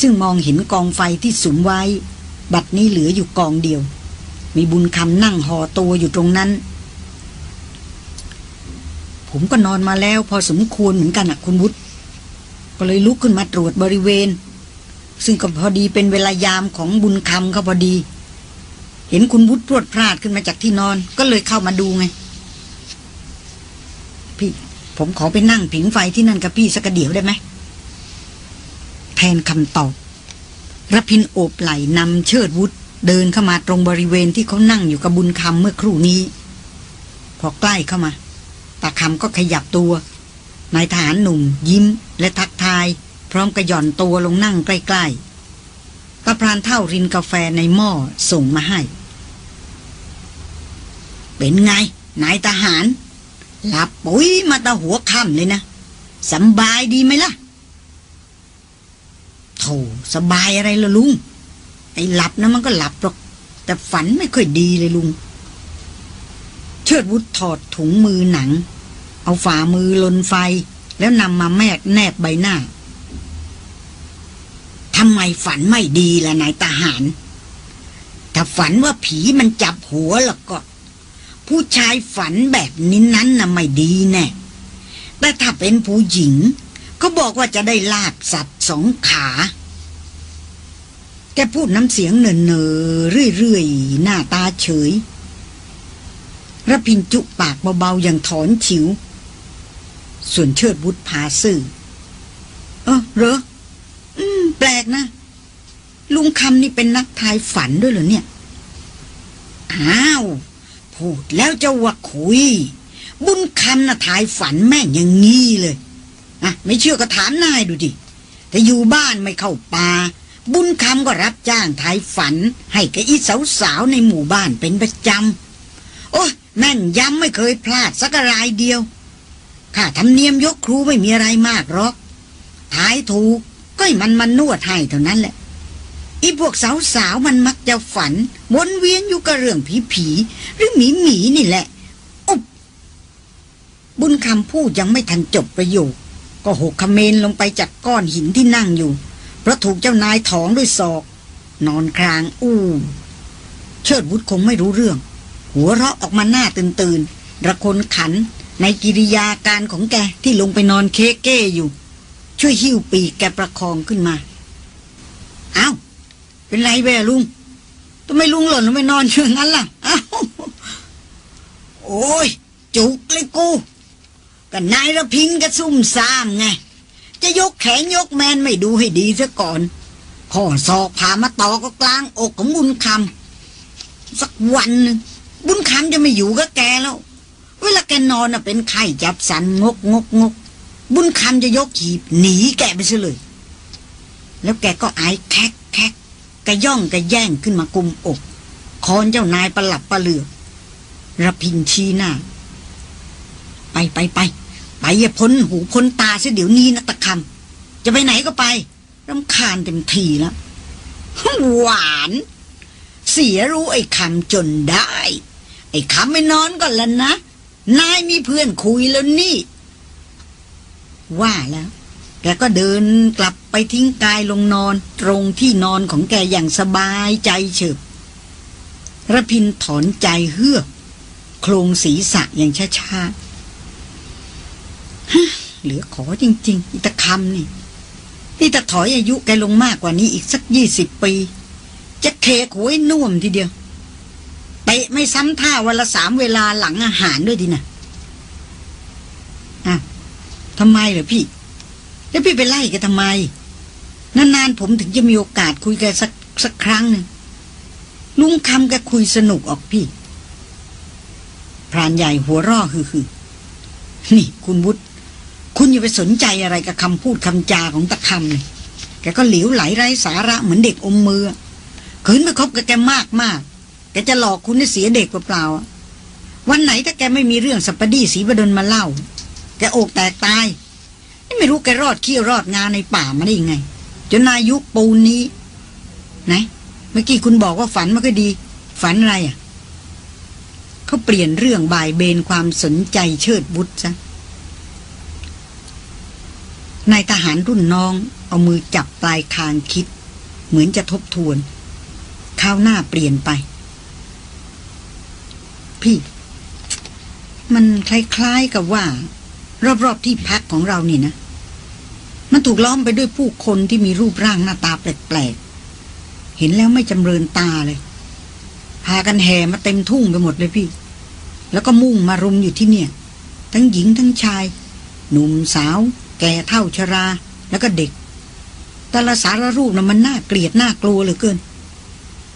ซึ่งมองเห็นกองไฟที่สุมไว้ บัดนี้เหลืออยู่กองเดียว มีบุญคำนั่งห่อตัวอยู่ตรงนั้น ผมก็นอนมาแล้วพอสมควรเหมือนกันอะคุณวุฒิก็เลยลุกขึ้นมาตรวจบริเวณ ซึ่งก็พอดีเป็นเวลายามของบุญคำเขาพอดีเห็นคุณวุฒิพรวดพลาดขึ้นมาจากที่นอนก็เลยเข้ามาดูไง พี่ ผมขอไปนั่งผิงไฟที่นั่นกับพี่สักเดี๋ยวได้ไหมแทนคำตอบรพินโอบไหลนำเชิดวุฒเดินเข้ามาตรงบริเวณที่เขานั่งอยู่กับบุญคำเมื่อครู่นี้ พอใกล้เข้ามาตาคำก็ขยับตัวนายทหารหนุ่ม ยิ้มและทักทาย พร้อมกระหย่อนตัวลงนั่งใกล้ๆตาพรานเท่ารินกาแฟในหม้อส่งมาให้ เป็นไง นายทหาร หลับปุ๋ยมาตะหัวค่ำเลยนะสบายดีไหมล่ะโธ่สบายอะไรล่ะลุง ไอ้หลับนะมันก็หลับหรอก แต่ฝันไม่ค่อยดีเลยลุง เชิดวุฒถอดถุงมือหนัง เอาฝ่ามือลนไฟ แล้วนำมาแมกแนบใบหน้าทำไมฝันไม่ดีล่ะนายทหาร ถ้าฝันว่าผีมันจับหัวแล้วก็ ผู้ชายฝันแบบนี้นั้นน่ะไม่ดีแน่แต่ถ้าเป็นผู้หญิง ก็บอกว่าจะได้ลาบสัตว์สองขา แกพูดน้ำเสียงเนินเนอเรื่อยๆ หน้าตาเฉยระพินจุปากเบาๆอย่างถอนฉิว ส่วนเชิดบุตรพาซื่อเออเหรอ อืม แปลกนะ ลุงคำนี่เป็นนักทายฝันด้วยเหรอเนี่ย อ้าว พูดแล้วจะว่าคุย บุญคำน่ะถ่ายฝันแม่งอย่างงี้เลยอะไม่เชื่อก็ถามนายดูดิแต่อยู่บ้านไม่เข้าป่าบุญคำก็รับจ้างถ่ายฝัน ให้กับอีสาวๆในหมู่บ้านเป็นประจำโอ้แม่นย้ำไม่เคยพลาดสักรายเดียวข้าทำเนียมยกครูไม่มีอะไรมากหรอกถ่ายถูกก็ให้มันมานวดให้เท่านั้นแหละ อีพวกสาวๆมันมักจะฝัน วนเวียนอยู่กับเรื่องผีๆหรือหมีหมีนี่แหละ อุบบุญคำพูดยังไม่ทันจบประโยค ก็หกคเมนลงไปจากก้อนหินที่นั่งอยู่ เพราะถูกเจ้านายถองด้วยศอก นอนครางอู้เชิดวุฒคงไม่รู้เรื่อง หัวเราะออกมาหน้าตื่นตื่นระคนขันในกิริยาการของแกที่ลงไปนอนเคเก้อยู่ ช่วยหิ้วปีกแกประคองขึ้นมา เอา้า เป็นไรแวลุงทำไมลุงหล่นลงไปนอนเชื่องั้นล่ะเอ้าโอ้ย จุกเลยกูก็นายระพินกระซุ่มซ่ามไง จะยกแขนยกแมนไม่ดูให้ดีซะก่อนข้อศอกผ่ามาต่อก็กลางอกของบุญคำสักวันนึงบุญคำจะไม่อยู่กับแกแล้ว เวลาแกนอนน่ะเป็นไข้จับสันงกงกงก บุญคำจะยกขีบหนีแกไปซะเลย แล้วแกก็อายแคก กระย่องกระแย่งขึ้นมากุมอกคอนเจ้านายประหลับประเหลือกระพินชี้หน้า ไปไปไปไปอย่าพ้นหูพ้นตาเสียเดี๋ยวนี้นะตะคำจะไปไหนก็ไปรำคาญเต็มทีแล้วหวาน เสียรู้ไอ้คำจนได้ ไอ้คำไม่นอนก่อนแล้วนะ นายมีเพื่อนคุยแล้วนี่ ว่าแล้ว แกก็เดินกลับไปทิ้งกายลงนอน ตรงที่นอนของแกอย่างสบายใจเฉิบระพินถอนใจเฮือกโครงศีรษะอย่างช้าๆฮเหลือขอจริง ๆ อิตาคำนี่นี่ถ้าถอยอายุแกลงมากกว่านี้อีกสักยี่สิบปี จะเคกหวยน่วมทีเดียวเตะไม่ซ้ำท่าวันละสามเวลาหลังอาหารด้วยดินะอะทำไมเหรอพี่ แล้วพี่ไปไล่กันทำไม นานๆผมถึงจะมีโอกาสคุยกันสักสักครั้งหนึ่งลุงคำแกคุยสนุกออกพี่ พรานใหญ่หัวร่อฮือนี่คุณวุฒิคุณอย่าไปสนใจอะไรกับคำพูดคำจาของตะคำเลยแกก็เหลวไหลไร้สาระเหมือนเด็กอมมือขืนไปคบกับแกมากมากแกจะหลอกคุณให้เสียเด็กเปล่าๆวันไหนถ้าแกไม่มีเรื่องสัปปดีสีบดลมาเล่า แกอกแตกตาย ไม่รู้แกรอดเขี้ยวรอดงานในป่ามาได้ยังไง จนอายุคปูนนี้ไหนเมื่อกี้คุณบอกว่าฝันมันก็ดี ฝันอะไรอะเขาเปลี่ยนเรื่องบ่ายเบนความสนใจเชิดบุตรซะนายทหารรุ่นน้อง เอามือจับปลายคางคิด เหมือนจะทบทวนข้าวหน้าเปลี่ยนไป พี่ มันคล้ายๆกับว่า รอบๆที่พักของเรานี่นะ มันถูกล้อมไปด้วยผู้คนที่มีรูปร่างหน้าตาแปลกๆ เห็นแล้วไม่จำเริญตาเลย พากันแห่มาเต็มทุ่งไปหมดเลยพี่ แล้วก็มุ่งมารุมอยู่ที่เนี่ย ทั้งหญิงทั้งชาย หนุ่มสาว แก่เท่าชรา แล้วก็เด็ก แต่ละสารรูปนะมันน่าเกลียดน่ากลัวเหลือเกิน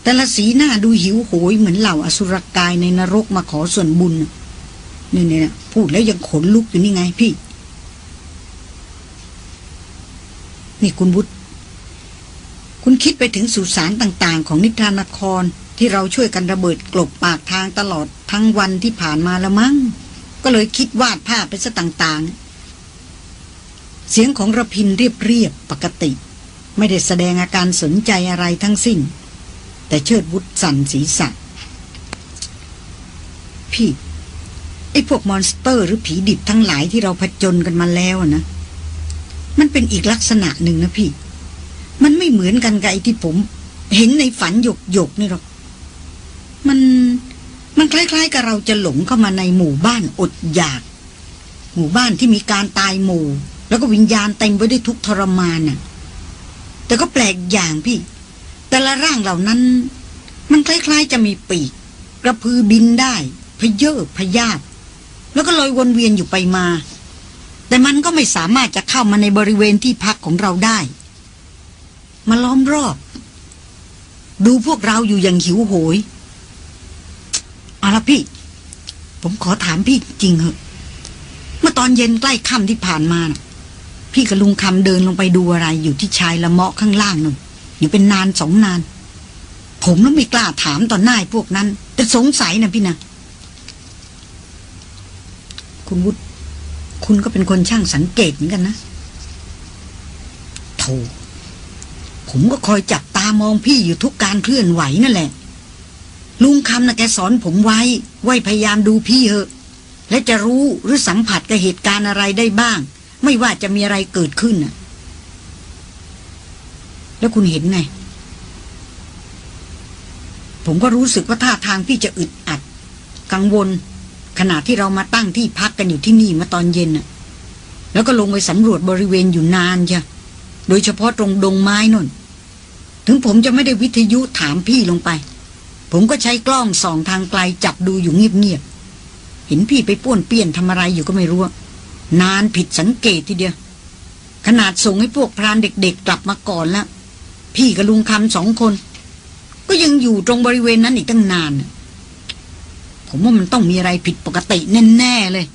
แต่ละสีหน้าดูหิวโหยเหมือนเหล่าอสุรกายในนรกมาขอส่วนบุญนี่เนี่ย พูดแล้วยังขนลุกอยู่นี่ไงพี่ นี่คุณวุฒิคุณคิดไปถึงสุสานต่างๆ ของนิทรานครที่เราช่วยกันระเบิดกลบปากทางตลอดทั้งวันที่ผ่านมาล้วมั้งก็เลยคิดวาดภาพไปซะต่างๆ เสียงของระพินเรียบๆปกติ ไม่ได้แสดงอาการสนใจอะไรทั้งสิ้น แต่เชิดวุฒสั่นศีรษะพี่ อ้พวกมอนสเตอร์ หรือผีดิบทั้งหลายที่เราผจญกันมาแล้วนะ มันเป็นอีกลักษณะหนึ่งนะพี่ มันไม่เหมือนกันกับไอ้ที่ผม เห็นในฝันหยกหยกนี่หรอก มันมันคล้ายๆ กับเราจะหลงเข้ามาในหมู่บ้านอดอยาก หมู่บ้านที่มีการตายหมู่ แล้วก็วิญญาณเต็มไปด้วยทุกทรมานน่ะ แต่ก็แปลกอย่างพี่ แต่ละร่างเหล่านั้น มันคล้ายๆ จะมีปีก กระพือบินได้พเยอพยาบ แล้วก็ลอยวนเวียนอยู่ไปมา แต่มันก็ไม่สามารถจะเข้ามาในบริเวณที่พักของเราได้ มาล้อมรอบ ดูพวกเราอยู่อย่างหิวโหยเอาละพี่ ผมขอถามพี่จริงเหอะเมื่อตอนเย็นใกล้ค่ำที่ผ่านมานะพี่กับลุงคำเดินลงไปดูอะไร อยู่ที่ชายละเมาะข้างล่างนั่นอยู่เป็นนานสองนาน ผมแล้วไม่กล้าถามต่อหน้าพวกนั้น แต่สงสัยนะพี่นะ คุณวุฒิคุณก็เป็นคนช่างสังเกตเหมือนกันนะโธ่ผมก็คอยจับตามองพี่อยู่ทุกการเคลื่อนไหวนั่นแหละ ลุงคำนะแกสอนผมไว้ไว้พยายามดูพี่เหอะ และจะรู้หรือสัมผัสกับเหตุการณ์อะไรได้บ้าง ไม่ว่าจะมีอะไรเกิดขึ้นน่ะ แล้วคุณเห็นไง ผมก็รู้สึกว่าท่าทางพี่จะอึดอัด กังวล ขณะที่เรามาตั้งที่พักกันอยู่ที่นี่มาตอนเย็นน่ะ แล้วก็ลงไปสำรวจบริเวณอยู่นานจ้ะโดยเฉพาะตรงดงไม้นนถึงผมจะไม่ได้วิทยุถามพี่ลงไป ผมก็ใช้กล้องส่องทางไกลจับดูอยู่เงียบๆเห็นพี่ไปป้วนเปี้ยนทำอะไรอยู่ก็ไม่รู้ นานผิดสังเกตทีเดียว ขนาดส่งให้พวกพรานเด็กๆกลับมาก่อนแล้วพี่กับลุงคำสองคน ก็ยังอยู่ตรงบริเวณนั้นอีกตั้งนาน ผมว่ามันต้องมีอะไรผิดปกติแน่ๆเลย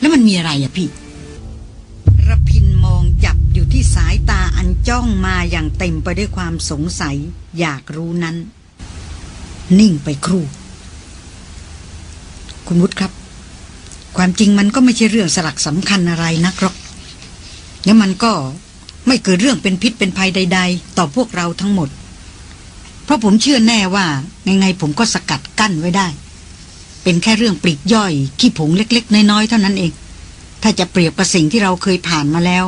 แล้วมันมีอะไรอะพี่ระพินมองจับอยู่ที่สายตาอันจ้องมาอย่างเต็มไปด้วยความสงสัยอยากรู้นั้น นิ่งไปครู่ คุณวุฒิครับ ความจริงมันก็ไม่ใช่เรื่องสลักสำคัญอะไรนักหรอกแล้วมันก็ไม่เกิดเรื่องเป็นพิษเป็นภัยใด ๆ ต่อพวกเราทั้งหมด เพราะผมเชื่อแน่ว่าไงๆผมก็สกัดกั้นไว้ได้ เป็นแค่เรื่องปลีกย่อย ขี้ผงเล็ก ๆ น้อย ๆ เท่านั้นเอง ถ้าจะเปรียบกับสิ่งที่เราเคยผ่านมาแล้ว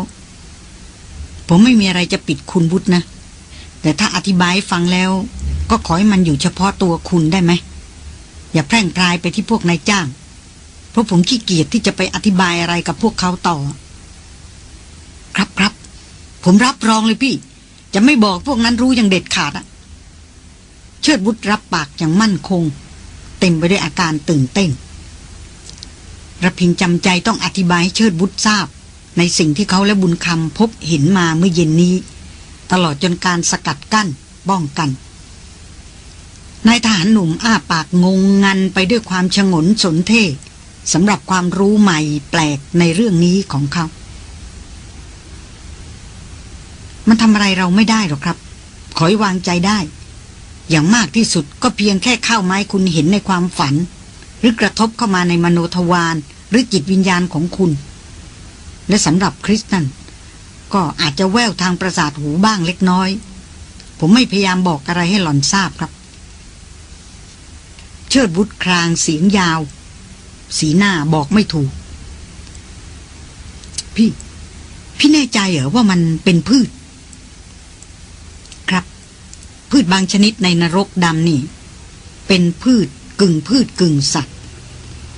ผมไม่มีอะไรจะปิดคุณวุฒินะ แต่ถ้าอธิบายฟังแล้ว ก็ขอให้มันอยู่เฉพาะตัวคุณได้ไหม อย่าแพร่งพรายไปที่พวกนายจ้าง เพราะผมขี้เกียจที่จะไปอธิบายอะไรกับพวกเขาต่อ ครับครับผมรับรองเลยพี่ จะไม่บอกพวกนั้นรู้อย่างเด็ดขาดอะ ชิดวุฒรับปากอย่างมั่นคง เต็มไปด้วยอาการตื่นเต้นระพินจำใจต้องอธิบายให้เชิดวุฒทราบ ในสิ่งที่เขาและบุญคำพบเห็นมาเมื่อเย็นนี้ ตลอดจนการสกัดกั้นป้องกันนายทหารหนุ่มอ้าปากงงงันไปด้วยความชงนสนเท่สำหรับความรู้ใหม่แปลกในเรื่องนี้ของเขา มันทำอะไรเราไม่ได้หรอกครับ ขอให้วางใจได้ อย่างมากที่สุดก็เพียงแค่ข้าวไม้คุณเห็นในความฝัน หรือกระทบเข้ามาในมโนทวารหรือจิตวิญญาณของคุณ และสำหรับคริสตันก็อาจจะแววทางประสาทหูบ้างเล็กน้อย ผมไม่พยายามบอกอะไรให้หล่อนทราบครับ เชิดบุตรครางเสียงยาว สีหน้าบอกไม่ถูก พี่ พี่แน่ใจเหรอว่ามันเป็นพืช พืชบางชนิดในนรกดำนี่ เป็นพืชกึ่งพืชกึ่งสัตว์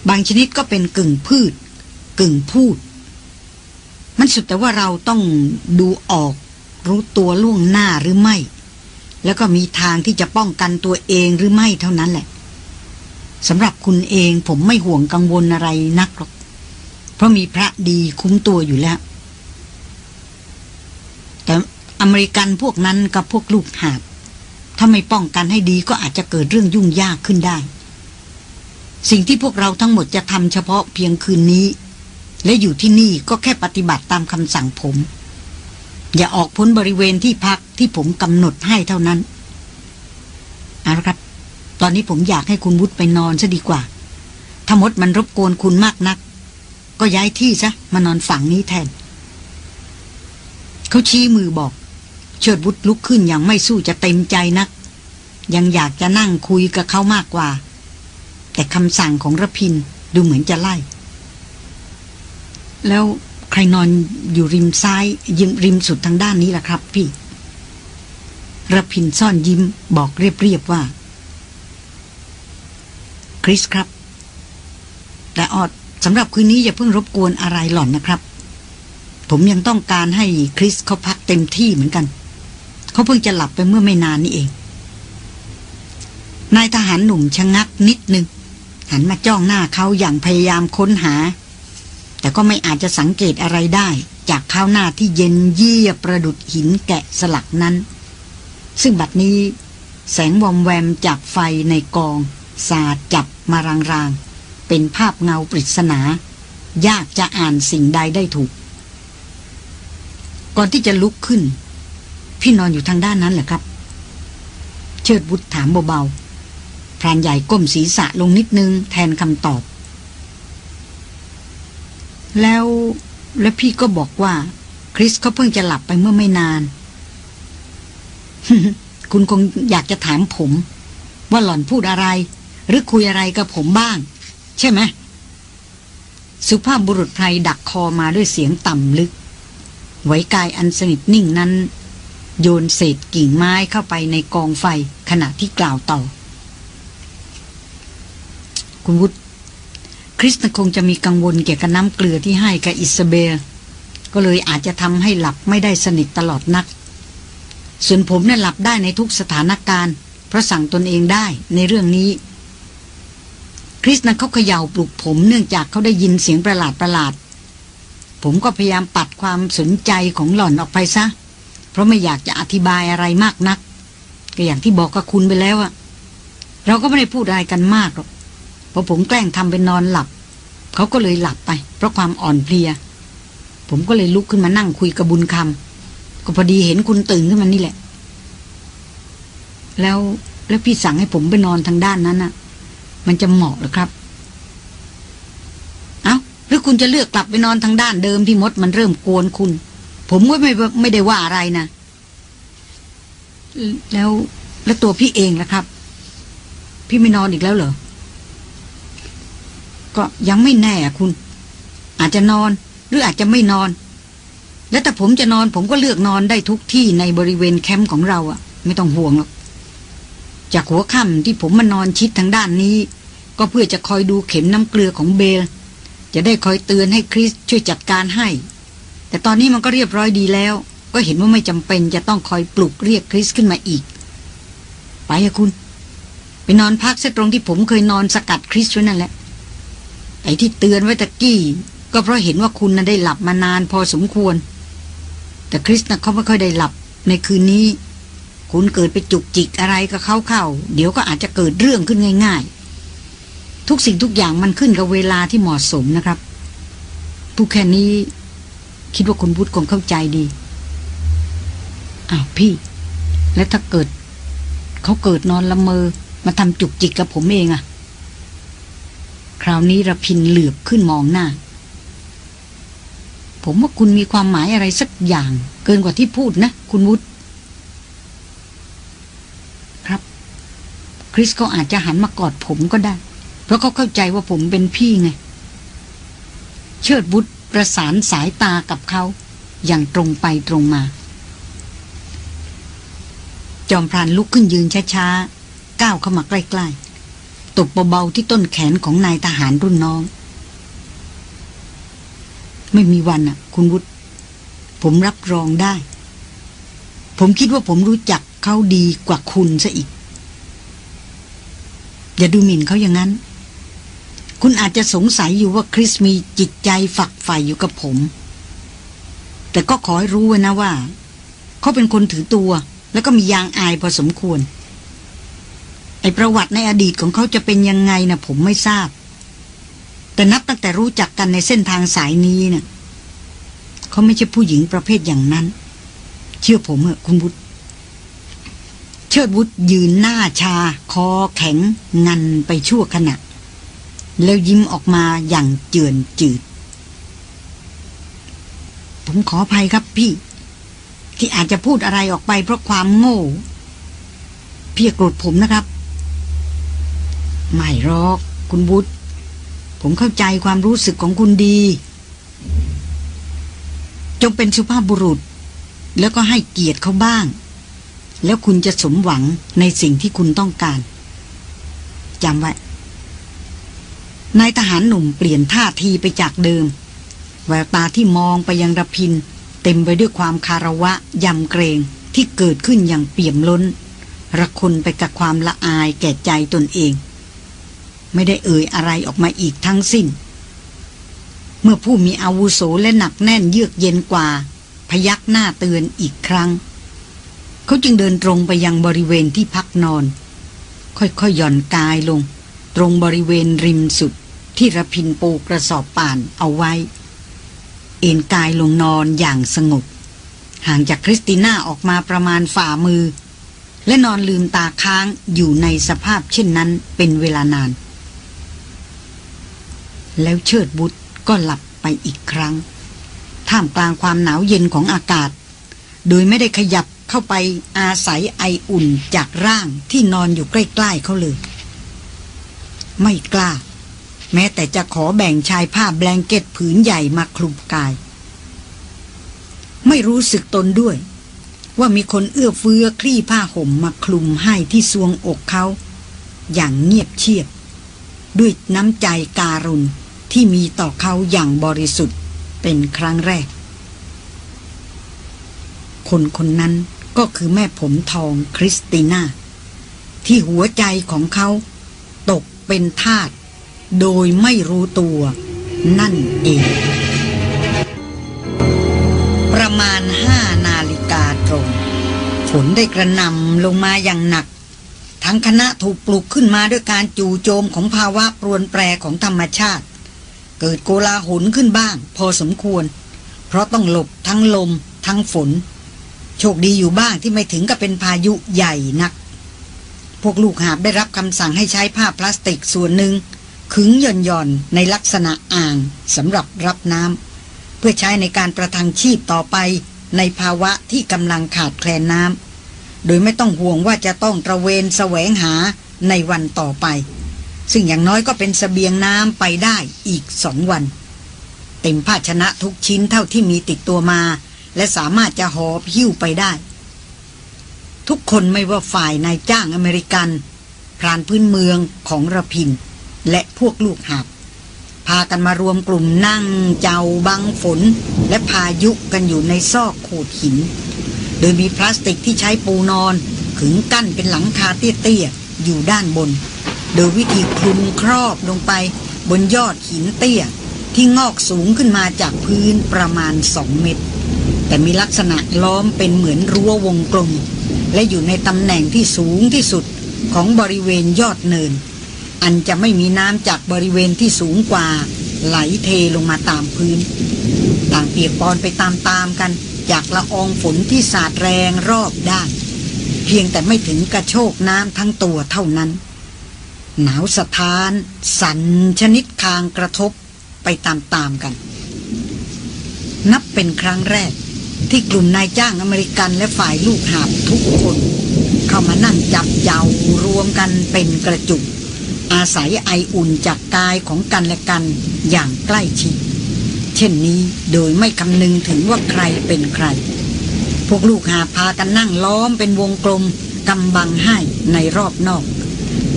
บางชนิดก็เป็นกึ่งพืช กึ่งพูด มันสุดแต่ว่าเราต้องดูออกรู้ตัวล่วงหน้าหรือไม่ แล้วก็มีทางที่จะป้องกันตัวเองหรือไม่เท่านั้นแหละสำหรับคุณเองผมไม่ห่วงกังวลอะไรนักหรอก เพราะมีพระดีคุ้มตัวอยู่แล้ว แต่อเมริกันพวกนั้นกับพวกลูกหาบ ถ้าไม่ป้องกันให้ดีก็อาจจะเกิดเรื่องยุ่งยากขึ้นได้ สิ่งที่พวกเราทั้งหมดจะทำเฉพาะเพียงคืนนี้ และอยู่ที่นี่ก็แค่ปฏิบัติตามคำสั่งผม อย่าออกพ้นบริเวณที่พักที่ผมกำหนดให้เท่านั้นเอาละครับ ตอนนี้ผมอยากให้คุณวุฒิไปนอนซะดีกว่า ถ้ามดมันรบกวนคุณมากนัก ก็ย้ายที่ซะมานอนฝั่งนี้แทน เขาชี้มือบอก เชิดวุฒิลุกขึ้นอย่างไม่สู้จะเต็มใจนัก ยังอยากจะนั่งคุยกับเขามากกว่า แต่คำสั่งของระพินดูเหมือนจะไล่ แล้วใครนอนอยู่ริมซ้ายยิมริมสุดทางด้านนี้ล่ะครับ พี่ระพินซ่อนยิ้มบอกเรียบๆว่า คริสครับ แต่ออดสำหรับคืนนี้อย่าเพิ่งรบกวนอะไรหล่อนนะครับ ผมยังต้องการให้คริสเขาพักเต็มที่เหมือนกัน เขาเพิ่งจะหลับไปเมื่อไม่นานนี้เอง นายทหารหนุ่มชะงักนิดนึง หันมาจ้องหน้าเขาอย่างพยายามค้นหา แต่ก็ไม่อาจจะสังเกตอะไรได้ จากข้าวหน้าที่เย็นเยี่ยประดุดหินแกะสลักนั้น ซึ่งบัดนี้แสงวอมแวมจากไฟในกอง สาดจับมารางๆ เป็นภาพเงาปริศนา ยากจะอ่านสิ่งใดได้ถูก ก่อนที่จะลุกขึ้น พี่นอนอยู่ทางด้านนั้นแหละครับ เชิดบุตรถามเบาๆพรานใหญ่ก้มศีรษะลงนิดนึงแทนคำตอบ แล้วและพี่ก็บอกว่า คริสเขาเพิ่งจะหลับไปเมื่อไม่นาน คุณคงอยากจะถามผม ว่าหล่อนพูดอะไร หรือคุยอะไรกับผมบ้าง ใช่ไหมสุภาพบุรุษไพรดักคอมาด้วยเสียงต่ำลึก ไว้กายอันสนิทนิ่งนั้น โยนเศษกิ่งไม้เข้าไปในกองไฟขณะที่กล่าวต่อ คุณวุฒคริสต์คงจะมีกังวลเกี่ยวกับน้ำเกลือที่ให้กับอิสเบลก็เลยอาจจะทำให้หลับไม่ได้สนิทตลอดนัก ส่วนผมเนี่ยหลับได้ในทุกสถานการณ์ เพราะสั่งตนเองได้ในเรื่องนี้ คริสนั้นเขาเขย่าปลุกผมเนื่องจากเขาได้ยินเสียงประหลาดประหลาด ผมก็พยายามปัดความสนใจของหล่อนออกไปซะ เพราะไม่อยากจะอธิบายอะไรมากนัก ก็อย่างที่บอกกับคุณไปแล้วอะเราก็ไม่ได้พูดอะไรกันมากหรอกพอผมแกล้งทำเป็นนอนหลับ เขาก็เลยหลับไป เพราะความอ่อนเพลีย ผมก็เลยลุกขึ้นมานั่งคุยกับบุญคำก็พอดีเห็นคุณตื่นขึ้นมานี่แหละ แล้วแล้วพี่สั่งให้ผมไปนอนทางด้านนั้นน่ะ มันจะเหมาะหรือครับ เอา้าหรือคุณจะเลือกกลับไปนอนทางด้านเดิมที่มดมันเริ่มกวนคุณ ผมก็ไม่ไม่ได้ว่าอะไรนะ แล้วแล้วตัวพี่เองล่ะครับ พี่ไม่นอนอีกแล้วเหรอ ก็ยังไม่แน่คุณ อาจจะนอน หรืออาจจะไม่นอน แล้วแต่ผมจะนอน ผมก็เลือกนอนได้ทุกที่ในบริเวณแคมป์ของเราอะไม่ต้องห่วงหรอกจากหัวค่ำที่ผมมานอนชิดทางด้านนี้ ก็เพื่อจะคอยดูเข็มน้ำเกลือของเบล จะได้คอยเตือนให้คริสช่วยจัดการให้ แต่ตอนนี้มันก็เรียบร้อยดีแล้ว ก็เห็นว่าไม่จำเป็นจะต้องคอยปลุกเรียกคริสขึ้นมาอีก ไปอะคุณ ไปนอนพักเสตรงที่ผมเคยนอนสกัดคริสไว้นั่นแหละไอ้ที่เตือนไว้ตะกี้ ก็เพราะเห็นว่าคุณน่ะได้หลับมานานพอสมควร แต่คริสนะเขาไม่ค่อยได้หลับในคืนนี้ คุณเกิดไปจุกจิกอะไรกับเขาเข้า เดี๋ยวก็อาจจะเกิดเรื่องขึ้นง่าย ๆ ทุกสิ่งทุกอย่างมันขึ้นกับเวลาที่เหมาะสมนะครับผู้แค่นี้ คิดว่าคุณพุทธคงเข้าใจดี อ้าวพี่ แล้วถ้าเกิด เขาเกิดนอนละเมอ มาทำจุกจิกกับผมเองอะคราวนี้ระพินเหลือบขึ้นมองหน้า ผมว่าคุณมีความหมายอะไรสักอย่าง เกินกว่าที่พูดนะ คุณวุฒิครับ คริสเขาอาจจะหันมากอดผมก็ได้ เพราะเขาเข้าใจว่าผมเป็นพี่ไง เชิดบุตร ประสานสายตากับเขา อย่างตรงไปตรงมา จอมพรานลุกขึ้นยืนช้าๆ ก้าวเข้ามาใกล้ๆ ตบเบาๆที่ต้นแขนของนายทหารรุ่นน้อง ไม่มีวันอะคุณวุฒิผมรับรองได้ ผมคิดว่าผมรู้จักเขาดีกว่าคุณซะอีก อย่าดูหมิ่นเขาอย่างนั้น คุณอาจจะสงสัยอยู่ว่าคริสมีจิตใจฝักใฝ่อยู่กับผม แต่ก็ขอให้รู้ไว้นะว่า เขาเป็นคนถือตัว แล้วก็มียางอายพอสมควร ไอประวัติในอดีตของเขาจะเป็นยังไงนะผมไม่ทราบ แต่นับตั้งแต่รู้จักกันในเส้นทางสายนี้เนะ่ะเขาไม่ใช่ผู้หญิงประเภทอย่างนั้น เชื่อผมเถอะคุณวุฒิเชิดวุฒิยืนหน้าชา คอแข็ง งันไปชั่วขณะ แล้วยิ้มออกมาอย่างเจือนจืด ผมขออภัยครับพี่ ที่อาจจะพูดอะไรออกไปเพราะความโง่ พี่โกรธผมนะครับ ไม่หรอกคุณวุฒิผมเข้าใจความรู้สึกของคุณดี จงเป็นสุภาพบุรุษ แล้วก็ให้เกียรติเขาบ้าง แล้วคุณจะสมหวังในสิ่งที่คุณต้องการจำไว้ นายทหารหนุ่มเปลี่ยนท่าทีไปจากเดิม แววตาที่มองไปยังระพิน เต็มไปด้วยความคาระวะยำเกรงที่เกิดขึ้นอย่างเปี่ยมล้น ระคนไปกับความละอายแก่ใจตนเอง ไม่ได้เอ่ยอะไรออกมาอีกทั้งสิ้น เมื่อผู้มีอาวุโสและหนักแน่นเยือกเย็นกว่า พยักหน้าเตือนอีกครั้ง เขาจึงเดินตรงไปยังบริเวณที่พักนอน ค่อยๆยย่อนกายลง รงบริเวณริมสุดที่ระพินปูกระสอบป่านเอาไว้ เอ็นกายลงนอนอย่างสงบ ห่างจากคริสติน่าออกมาประมาณฝ่ามือ และนอนลืมตาค้างอยู่ในสภาพเช่นนั้นเป็นเวลานาน แล้วเชิดบุตรก็หลับไปอีกครั้ง ท่ามกลางความหนาวเย็นของอากาศ โดยไม่ได้ขยับเข้าไปอาศัยไออุ่นจากร่างที่นอนอยู่ใกล้ ๆเขาเลย ไม่กล้า แม้แต่จะขอแบ่งชายผ้าแบงเก็ตผืนใหญ่มาคลุมกาย ไม่รู้สึกตนด้วย ว่ามีคนเอื้อเฟื้อคลี่ผ้าห่มมาคลุมให้ที่ซวงอกเขา อย่างเงียบเชียบ ด้วยน้ำใจการุณที่มีต่อเขาอย่างบริสุทธิ์เป็นครั้งแรก คนคนนั้นก็คือแม่ผมทองคริสติน่า ที่หัวใจของเขา เป็นทาสโดยไม่รู้ตัว นั่นเอง ประมาณห้านาฬิกาตรงฝนได้กระนำลงมาอย่างหนัก ทั้งคณะถูกปลุกขึ้นมาด้วยการจู่โจมของภาวะปรวนแปรของธรรมชาติ เกิดโกลาหลขึ้นบ้าง พอสมควร เพราะต้องหลบทั้งลมทั้งฝน โชคดีอยู่บ้างที่ไม่ถึงกับเป็นพายุใหญ่นัก พวกลูกหาบได้รับคำสั่งให้ใช้ผ้าพลาสติกส่วนหนึ่งขึงหย่อนย่อนในลักษณะอ่างสำหรับรับน้ำเพื่อใช้ในการประทังชีพต่อไปในภาวะที่กำลังขาดแคลนน้ำโดยไม่ต้องห่วงว่าจะต้องตระเวนแสวงหาในวันต่อไป ซึ่งอย่างน้อยก็เป็นสเสบียงน้ำไปได้อีกสองวัน เต็มภาชนะทุกชิ้นเท่าที่มีติดตัวมา และสามารถจะหอบหิ้วไปได้ ทุกคนไม่ว่าฝ่ายนายจ้างอเมริกัน พรานพื้นเมืองของระพิน และพวกลูกหาบพากันมารวมกลุ่มนั่งเจ้าบังฝน และพายุกันอยู่ในซอกโขดหิน โดยมีพลาสติกที่ใช้ปูนอน ขึงกั้นเป็นหลังคาเตี้ยๆ อยู่ด้านบน โดยวิธีคลุมครอบลงไปบนยอดหินเตี้ย ที่งอกสูงขึ้นมาจากพื้นประมาณสองเมตร แต่มีลักษณะล้อมเป็นเหมือนรั้ววงกลม และอยู่ในตำแหน่งที่สูงที่สุดของบริเวณยอดเนิน อันจะไม่มีน้ำจากบริเวณที่สูงกว่า ไหลเทลงมาตามพื้น ต่างเปียกปอนไปตามๆกันจากละอองฝนที่สาดแรงรอบด้าน เพียงแต่ไม่ถึงกระโชกน้ำทั้งตัวเท่านั้น หนาวสะท้าน สั่นชนิดคางกระทบไปตามๆกัน นับเป็นครั้งแรก ที่กลุ่มนายจ้างอเมริกันและฝ่ายลูกหาบทุกคน เข้ามานั่งจับเยาวรวมกันเป็นกระจุก อาศัยไออุ่นจากกายของกันและกันอย่างใกล้ชิด เช่นนี้โดยไม่คำนึงถึงว่าใครเป็นใคร พวกลูกหาพากันนั่งล้อมเป็นวงกลมกำบังให้ในรอบนอก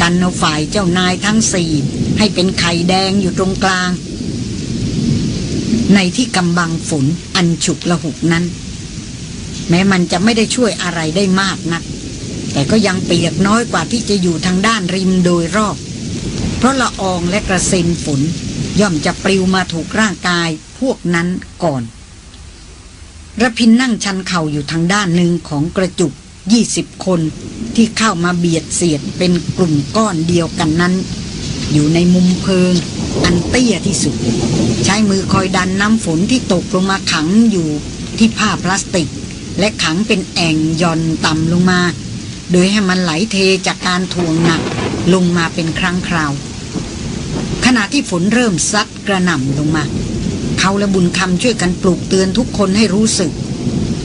กันเอาฝ่ายเจ้านายทั้งสี่ให้เป็นไข่แดงอยู่ตรงกลางในที่กำบังฝนอันฉุกละหุกนั้น แม้มันจะไม่ได้ช่วยอะไรได้มากนัก แต่ก็ยังเปียกน้อยกว่าที่จะอยู่ทางด้านริมโดยรอบ เพราะละอองและกระเซ็นฝน ย่อมจะปลิวมาถูกร่างกายพวกนั้นก่อนระพินนั่งชันเข่าอยู่ทางด้านหนึ่งของกระจุกยี่สิบคนที่เข้ามาเบียดเสียดเป็นกลุ่มก้อนเดียวกันนั้น อยู่ในมุมเพิง อันเตี้ยที่สุด ใช้มือคอยดันน้ำฝนที่ตกลงมาขังอยู่ที่ผ้าพลาสติก และขังเป็นแอ่งย่อนต่ำลงมา โดยให้มันไหลเทจากการถ่วงหนักลงมาเป็นครั้งคราว ขณะที่ฝนเริ่มซัดกระหน่ำลงมา เขาและบุญคำช่วยกันปลุกเตือนทุกคนให้รู้สึก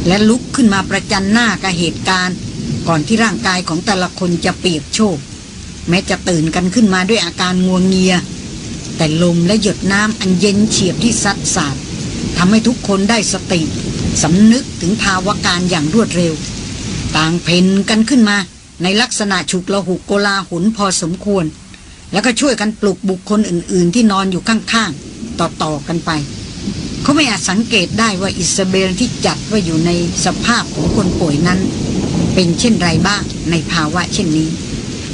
และลุกขึ้นมาประจันหน้ากับเหตุการณ์ ก่อนที่ร่างกายของแต่ละคนจะเปียกโชก แม้จะตื่นกันขึ้นมาด้วยอาการงวงเงีย แต่ลมและหยดน้ำอันเย็นเฉียบที่ซัดสาดทำให้ทุกคนได้สติ สำนึกถึงภาวะการอย่างรวดเร็ว ต่างเพนกันขึ้นมาในลักษณะฉุกละหุกโกลาหุนพอสมควร แล้วก็ช่วยกันปลุกบุคคลอื่น ๆ ที่นอนอยู่ข้างๆ ต่อ ๆ กันไป เขาไม่อาจสังเกตได้ว่าอิสเบลที่จัดว่าอยู่ในสภาพของคนป่วยนั้น เป็นเช่นไรบ้างในภาวะเช่นนี้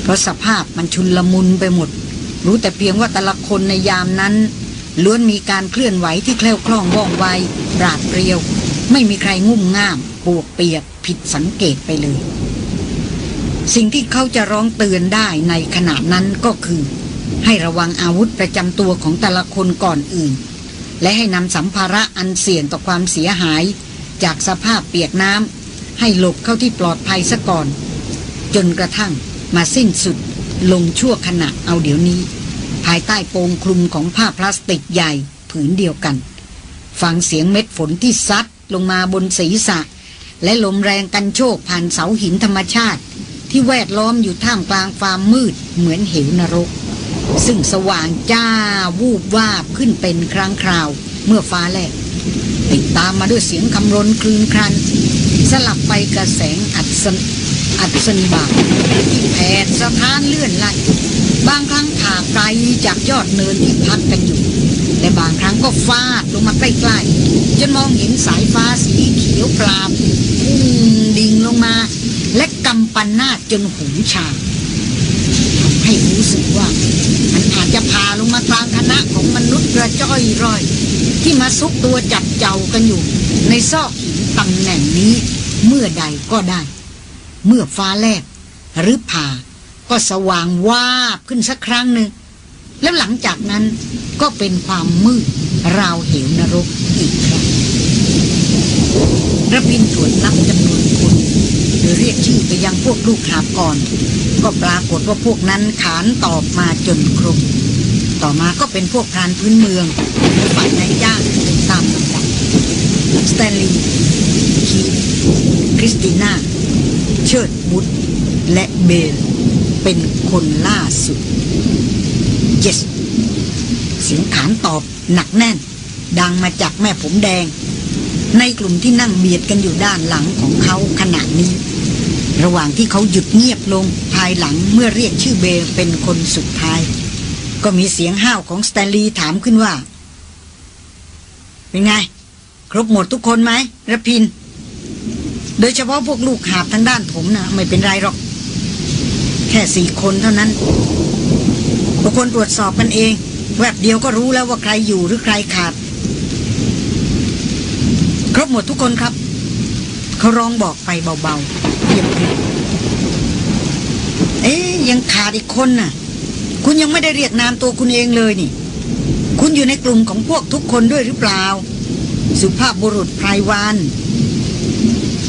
เพราะสภาพมันชุนลมุนไปหมด รู้แต่เพียงว่าแต่ละคนในยามนั้นล้วนมีการเคลื่อนไหวที่แคล่วคล่องว่องไวปราดเปรียว ไม่มีใครงุ่มง่ามปวกเปียกผิดสังเกตไปเลย สิ่งที่เขาจะร้องเตือนได้ในขณะนั้นก็คือ ให้ระวังอาวุธประจำตัวของแต่ละคนก่อนอื่น และให้นำสัมภาระอันเสี่ยงต่อความเสียหาย จากสภาพเปียกน้ำให้หลบเข้าที่ปลอดภัยซะก่อน จนกระทั่งมาสิ้นสุดลงชั่วขณะเอาเดี๋ยวนี้ ภายใต้โปงคลุมของผ้าพลาสติกใหญ่ผืนเดียวกัน ฟังเสียงเม็ดฝนที่ซัด ลงมาบนศีรษะ และลมแรงกันโชกผ่านเสาหินธรรมชาติ ที่แวดล้อมอยู่ท่ามกลางฟามมืดเหมือนเหวนรก ซึ่งสว่างจ้าวูบวาบขึ้นเป็นครั้งคราวเมื่อฟ้าแลบติดตามมาด้วยเสียงคำรนคลืนครัน สลับไปกระแสงอัศนอัศนีบาที่แผดสะท้านเลื่อนไหลบางครั้งผ่าไกลจากยอดเนินที่พักกันอยู่ แต่บางครั้งก็ฟาดลงมาใกล้ๆจนมองเห็นสายฟ้าสีเขียวปราบพุ่งดิ่งลงมา และกำปันหน้าจนหูชาให้รู้สึกว่า มันอาจจะพาลงมากลางคณะของมนุษย์กระจ้อยร่อย ที่มาซุกตัวจับเจ้ากันอยู่ ในซอกหินตำแหน่งนี้เมื่อใดก็ได้ เมื่อฟ้าแลบหรือผ่าก็สว่างวาบขึ้นสักครั้งหนึ่ง แล้วหลังจากนั้นก็เป็นความมืดราวเหวนรกอีกครั้งรพินทร์ตรวจนับจำนวนคนโดยเรียกชื่อไปยังพวกลูกหาบก่อน ก็ปรากฏว่าพวกนั้นขานตอบมาจนครบ ต่อมาก็เป็นพวกพรานพื้นเมืองฝ่ายนายจ้างตามลำดับสแตนลีย์คีคริสติน่า เชิดวุธและเบล เป็นคนล่าสุด yes เสียงขานตอบหนักแน่น ดังมาจากแม่ผมแดง ในกลุ่มที่นั่งเบียดกันอยู่ด้านหลังของเขาขณะนี้ ระหว่างที่เขาหยุดเงียบลงภายหลังเมื่อเรียกชื่อเบลเป็นคนสุดท้าย ก็มีเสียงห้าวของสแตนลีย์ถามขึ้นว่า เป็นไง ครบหมดทุกคนไหมระพิน โดยเฉพาะพวกลูกหาบทางด้านผมนะไม่เป็นไรหรอก แค่สี่คนเท่านั้น บุคคลตรวจสอบกันเอง แวบเดียวก็รู้แล้วว่าใครอยู่หรือใครขาด ครบหมดทุกคนครับ เขาร้องบอกไปเบาๆเรียบเรียบเอ๊ยยังขาดอีกคนน่ะ คุณยังไม่ได้เรียกนามตัวคุณเองเลยนี่ คุณอยู่ในกลุ่มของพวกทุกคนด้วยหรือเปล่า สุภาพบุรุษไพรวัน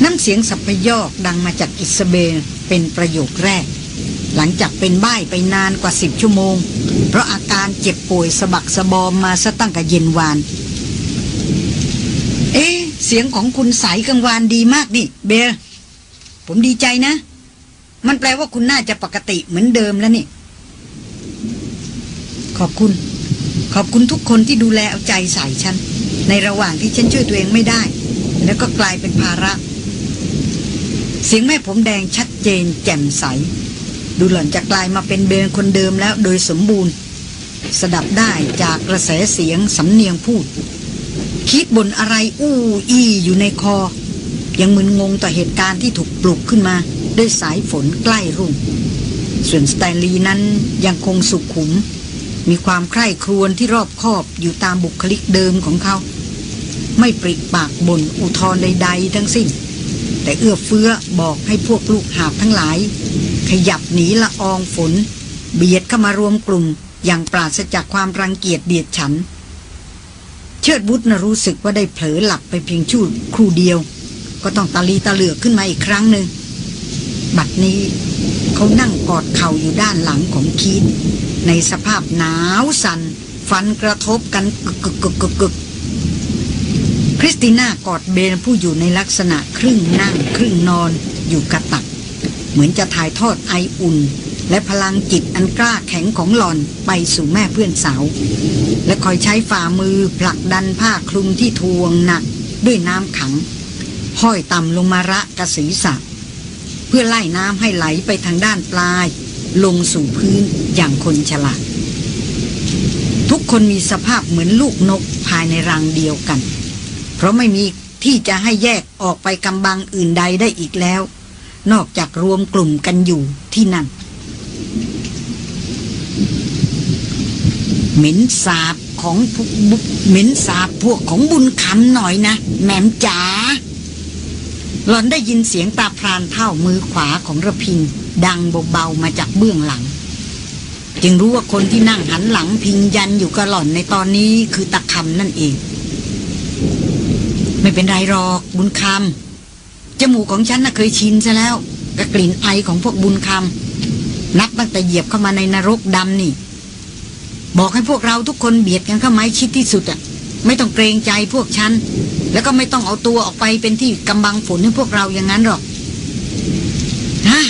น้ำเสียงสัพยอกดังมาจากอิสเบลเป็นประโยคแรก หลังจากเป็นบ้ายไปนานกว่าสิบชั่วโมง เพราะอาการเจ็บป่วยสะบักสะบอมมาซะตั้งแต่เย็นวาน เอ๊เสียงของคุณใสกังวานดีมากนี่ เบลผมดีใจนะ มันแปลว่าคุณน่าจะปกติเหมือนเดิมแล้วนี่ ขอบคุณ ขอบคุณทุกคนที่ดูแลเอาใจใส่ฉัน ในระหว่างที่ฉันช่วยตัวเองไม่ได้ แล้วก็กลายเป็นภาระ เสียงแม่ผมแดงชัดเจนแจ่มใส ดูหล่อนจะกลายมาเป็นเบลคนเดิมแล้วโดยสมบูรณ์ สดับได้จากกระแสเสียงสำเนียงพูด คิดบนอะไรอู้อี้อยู่ในคอ ยังมึนงงต่อเหตุการณ์ที่ถูกปลุกขึ้นมาด้วยสายฝนใกล้รุ่ง ส่วนสแตนลีนั้นยังคงสุขุม มีความใคร่ครวญที่รอบคอบอยู่ตามบุคลิกเดิมของเขา ไม่ปริปากบนอุทธรใด ๆ ทั้งสิ้น แต่เอื้อเฟื้อบอกให้พวกลูกหาบทั้งหลาย ขยับหนีละอองฝน เบียดเข้ามารวมกลุ่ม อย่างปราศจากความรังเกียจเดียดฉัน เชิดบุตรนะรู้สึกว่าได้เผลอหลับไปเพียงชั่วครู่เดียว ก็ต้องตาลีตาเหลือกขึ้นมาอีกครั้งหนึ่งบัดนี้เขานั่งกอดเข่าอยู่ด้านหลังของคีดในสภาพหนาวสัน่นฟันกระทบกันกึกกึกกึกกึกกึกคริสติน่ากอดเบนผู้อยู่ในลักษณะครึ่งนั่งครึ่งนอนอยู่กระตัก เหมือนจะถ่ายทอดไออุ่น และพลังจิตอันกล้าแข็งของหลอนไปสู่แม่เพื่อนสาว และคอยใช้ฝ่ามือผลักดันผ้าคลุมที่ทวงหนักด้วยน้ำขัง ห้อยต่ำลงมาระกระศีรษะเพื่อไล่น้ำให้ไหลไปทางด้านปลาย ลงสู่พื้นอย่างคนฉลาด ทุกคนมีสภาพเหมือนลูกนกภายในรังเดียวกัน เพราะไม่มีที่จะให้แยกออกไปกำบังอื่นใดได้อีกแล้ว นอกจากรวมกลุ่มกันอยู่ที่นั่น เหม็นสาบของพวกเหม็นสาบพวกของบุญคำหน่อยนะแหมมจ๋าหลอนได้ยินเสียงตาพรานเท่ามือขวาของระพินดังเบาๆมาจากเบื้องหลัง จึงรู้ว่าคนที่นั่งหันหลังพิงยันอยู่กระหล่อนในตอนนี้คือตะคำนั่นเอง ไม่เป็นไรหรอกบุญคำ จมูกของฉันน่ะเคยชินซะแล้วกับกลิ่นไอของพวกบุญคำนับตั้งแต่เหยียบเข้ามาในนรกดำนี่ บอกให้พวกเราทุกคนเบียดกันเข้าไม้ชิดที่สุดอะ ไม่ต้องเกรงใจพวกฉัน แล้วก็ไม่ต้องเอาตัวออกไปเป็นที่กำบังฝนให้พวกเราอย่างนั้นหรอกฮะ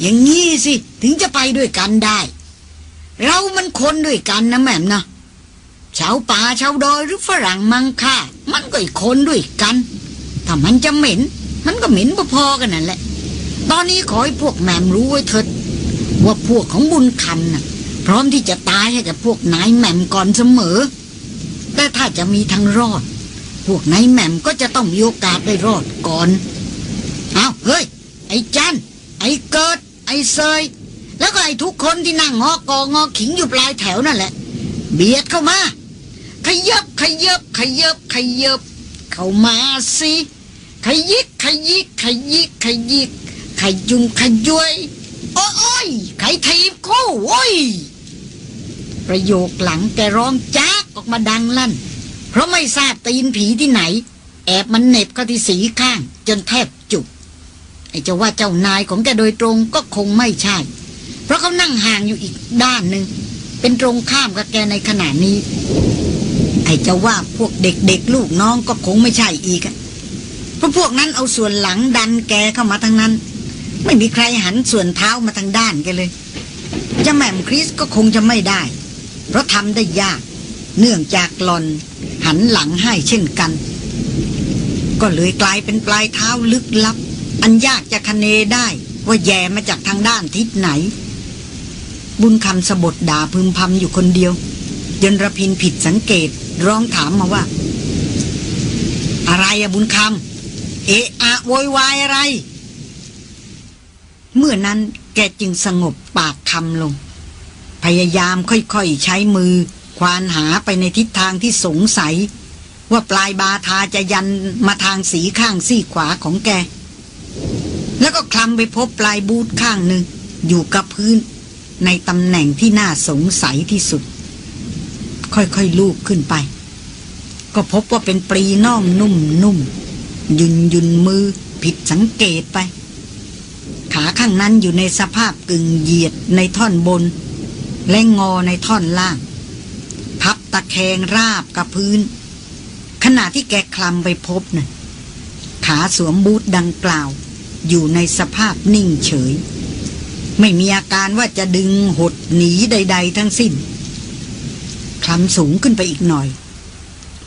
อย่างงี้สิ ถึงจะไปด้วยกันได้ เรามันคนด้วยกันนะแม่มนะชาวป่าชาวดอยหรือฝรั่งมังค่ามันก็อีกคนด้วยกันถ้ามันจะเหม็น มันก็เหม็นพอๆกันนั่นแหละ ตอนนี้ขอให้พวกแม่มรู้ไว้เถิดว่าพวกของบุญคำน่ะ พร้อมที่จะตายให้กับพวกนายแหม่มก่อนเสมอ แต่ถ้าจะมีทางรอด พวกนายแหม่มก็จะต้องมีโอกาสได้รอดก่อน เอาเฮ้ย ไอ้จันไอ้เกิด ไอ้เซย แล้วก็ไอ้ทุกคนที่นั่งงอกองอขิงอยู่ปลายแถวนั่นแหละ เบียดเข้ามาขยับขยับขยับขยับเข้ามาสิ ขยิกขยิกขยิกขยิกขยุงขยวยโอ้ยใครทีบคู่โอ้ยประโยคหลังแกร้องจากออกมาดังลั่น เพราะไม่ทราบตีนผีที่ไหน แอบมันเน็บเข้าที่สีข้าง จนแทบจุกไอ้จะว่าเจ้านายของแกโดยตรงก็คงไม่ใช่ เพราะเขานั่งห่างอยู่อีกด้านหนึ่งเป็นตรงข้ามกับแกในขณะนี้ไอ้จะว่าพวกเด็กๆลูกน้องก็คงไม่ใช่อีกอะ เพราะพวกนั้นเอาส่วนหลังดันแกเข้ามาทางนั้น ไม่มีใครหันส่วนเท้ามาทางด้านแกเลย จะแหม่มคริสก็คงจะไม่ได้ เพราะทำได้ยาก เนื่องจากหลอน หันหลังให้เช่นกัน ก็เลยกลายเป็นปลายเท้าลึกลับ อันยากจะคะเนได้ว่าแย่มาจากทางด้านทิศไหน บุญคำสะบดด่าพึมพำอยู่คนเดียวจนระพินผิดสังเกตร้องถามมาว่า อะไรอะบุญคำ เอะอะโวยวายอะไร เมื่อนั้นแกจึงสงบปากคำลง พยายามค่อยๆใช้มือ ควานหาไปในทิศทางที่สงสัย ว่าปลายบาทาจะยันมาทางสีข้างซี่ขวาของแก แล้วก็คลำไปพบปลายบูทข้างหนึ่ง อยู่กับพื้น ในตำแหน่งที่น่าสงสัยที่สุด ค่อยๆลูบขึ้นไป ก็พบว่าเป็นปรีน่องนุ่มๆ ยุนยุนมือผิดสังเกตไป ขาข้างนั้นอยู่ในสภาพกึ่งเหยียดในท่อนบน และงอในท่อนล่าง พับตะแคงราบกับพื้น ขณะที่แกคลำไปพบนะ่ะขาสวมบูทดังกล่าว อยู่ในสภาพนิ่งเฉย ไม่มีอาการว่าจะดึงหดหนีใด ๆ ทั้งสิ้นคลำสูงขึ้นไปอีกหน่อย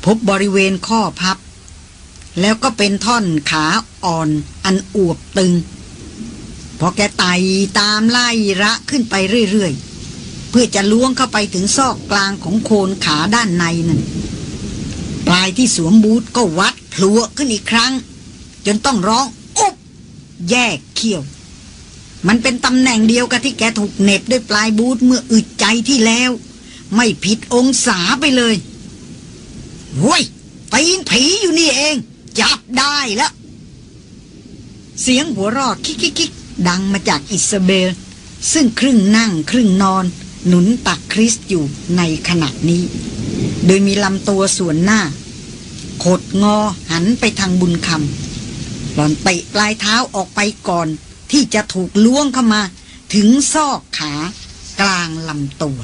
พบบริเวณข้อพับ แล้วก็เป็นท่อนขาอ่อนอันอวบตึง พอแกไต่ตามไล่ระขึ้นไปเรื่อยๆ เพื่อจะล้วงเข้าไปถึงซอกกลางของโคนขาด้านในนั่นปลายที่สวมบูทก็วัดพลัวขึ้นอีกครั้ง จนต้องร้องอุ๊บแยกเขี้ยว มันเป็นตำแหน่งเดียวกับที่แกถูกเหน็บด้วยปลายบูทเมื่ออึดใจที่แล้ว ไม่ผิดองศาไปเลยโว้ยตีนผีอยู่นี่เอง จับได้แล้ว เสียงหัวรอดคิกคิกคิกดังมาจากอิสเบล ซึ่งครึ่งนั่งครึ่งนอน หนุนตักคริสอยู่ในขณะนี้ โดยมีลำตัวส่วนหน้าโขดงอหันไปทางบุญคำหล่อนเตะปลายเท้าออกไปก่อน ที่จะถูกล้วงเข้ามา ถึงซอกขากลางลำตัว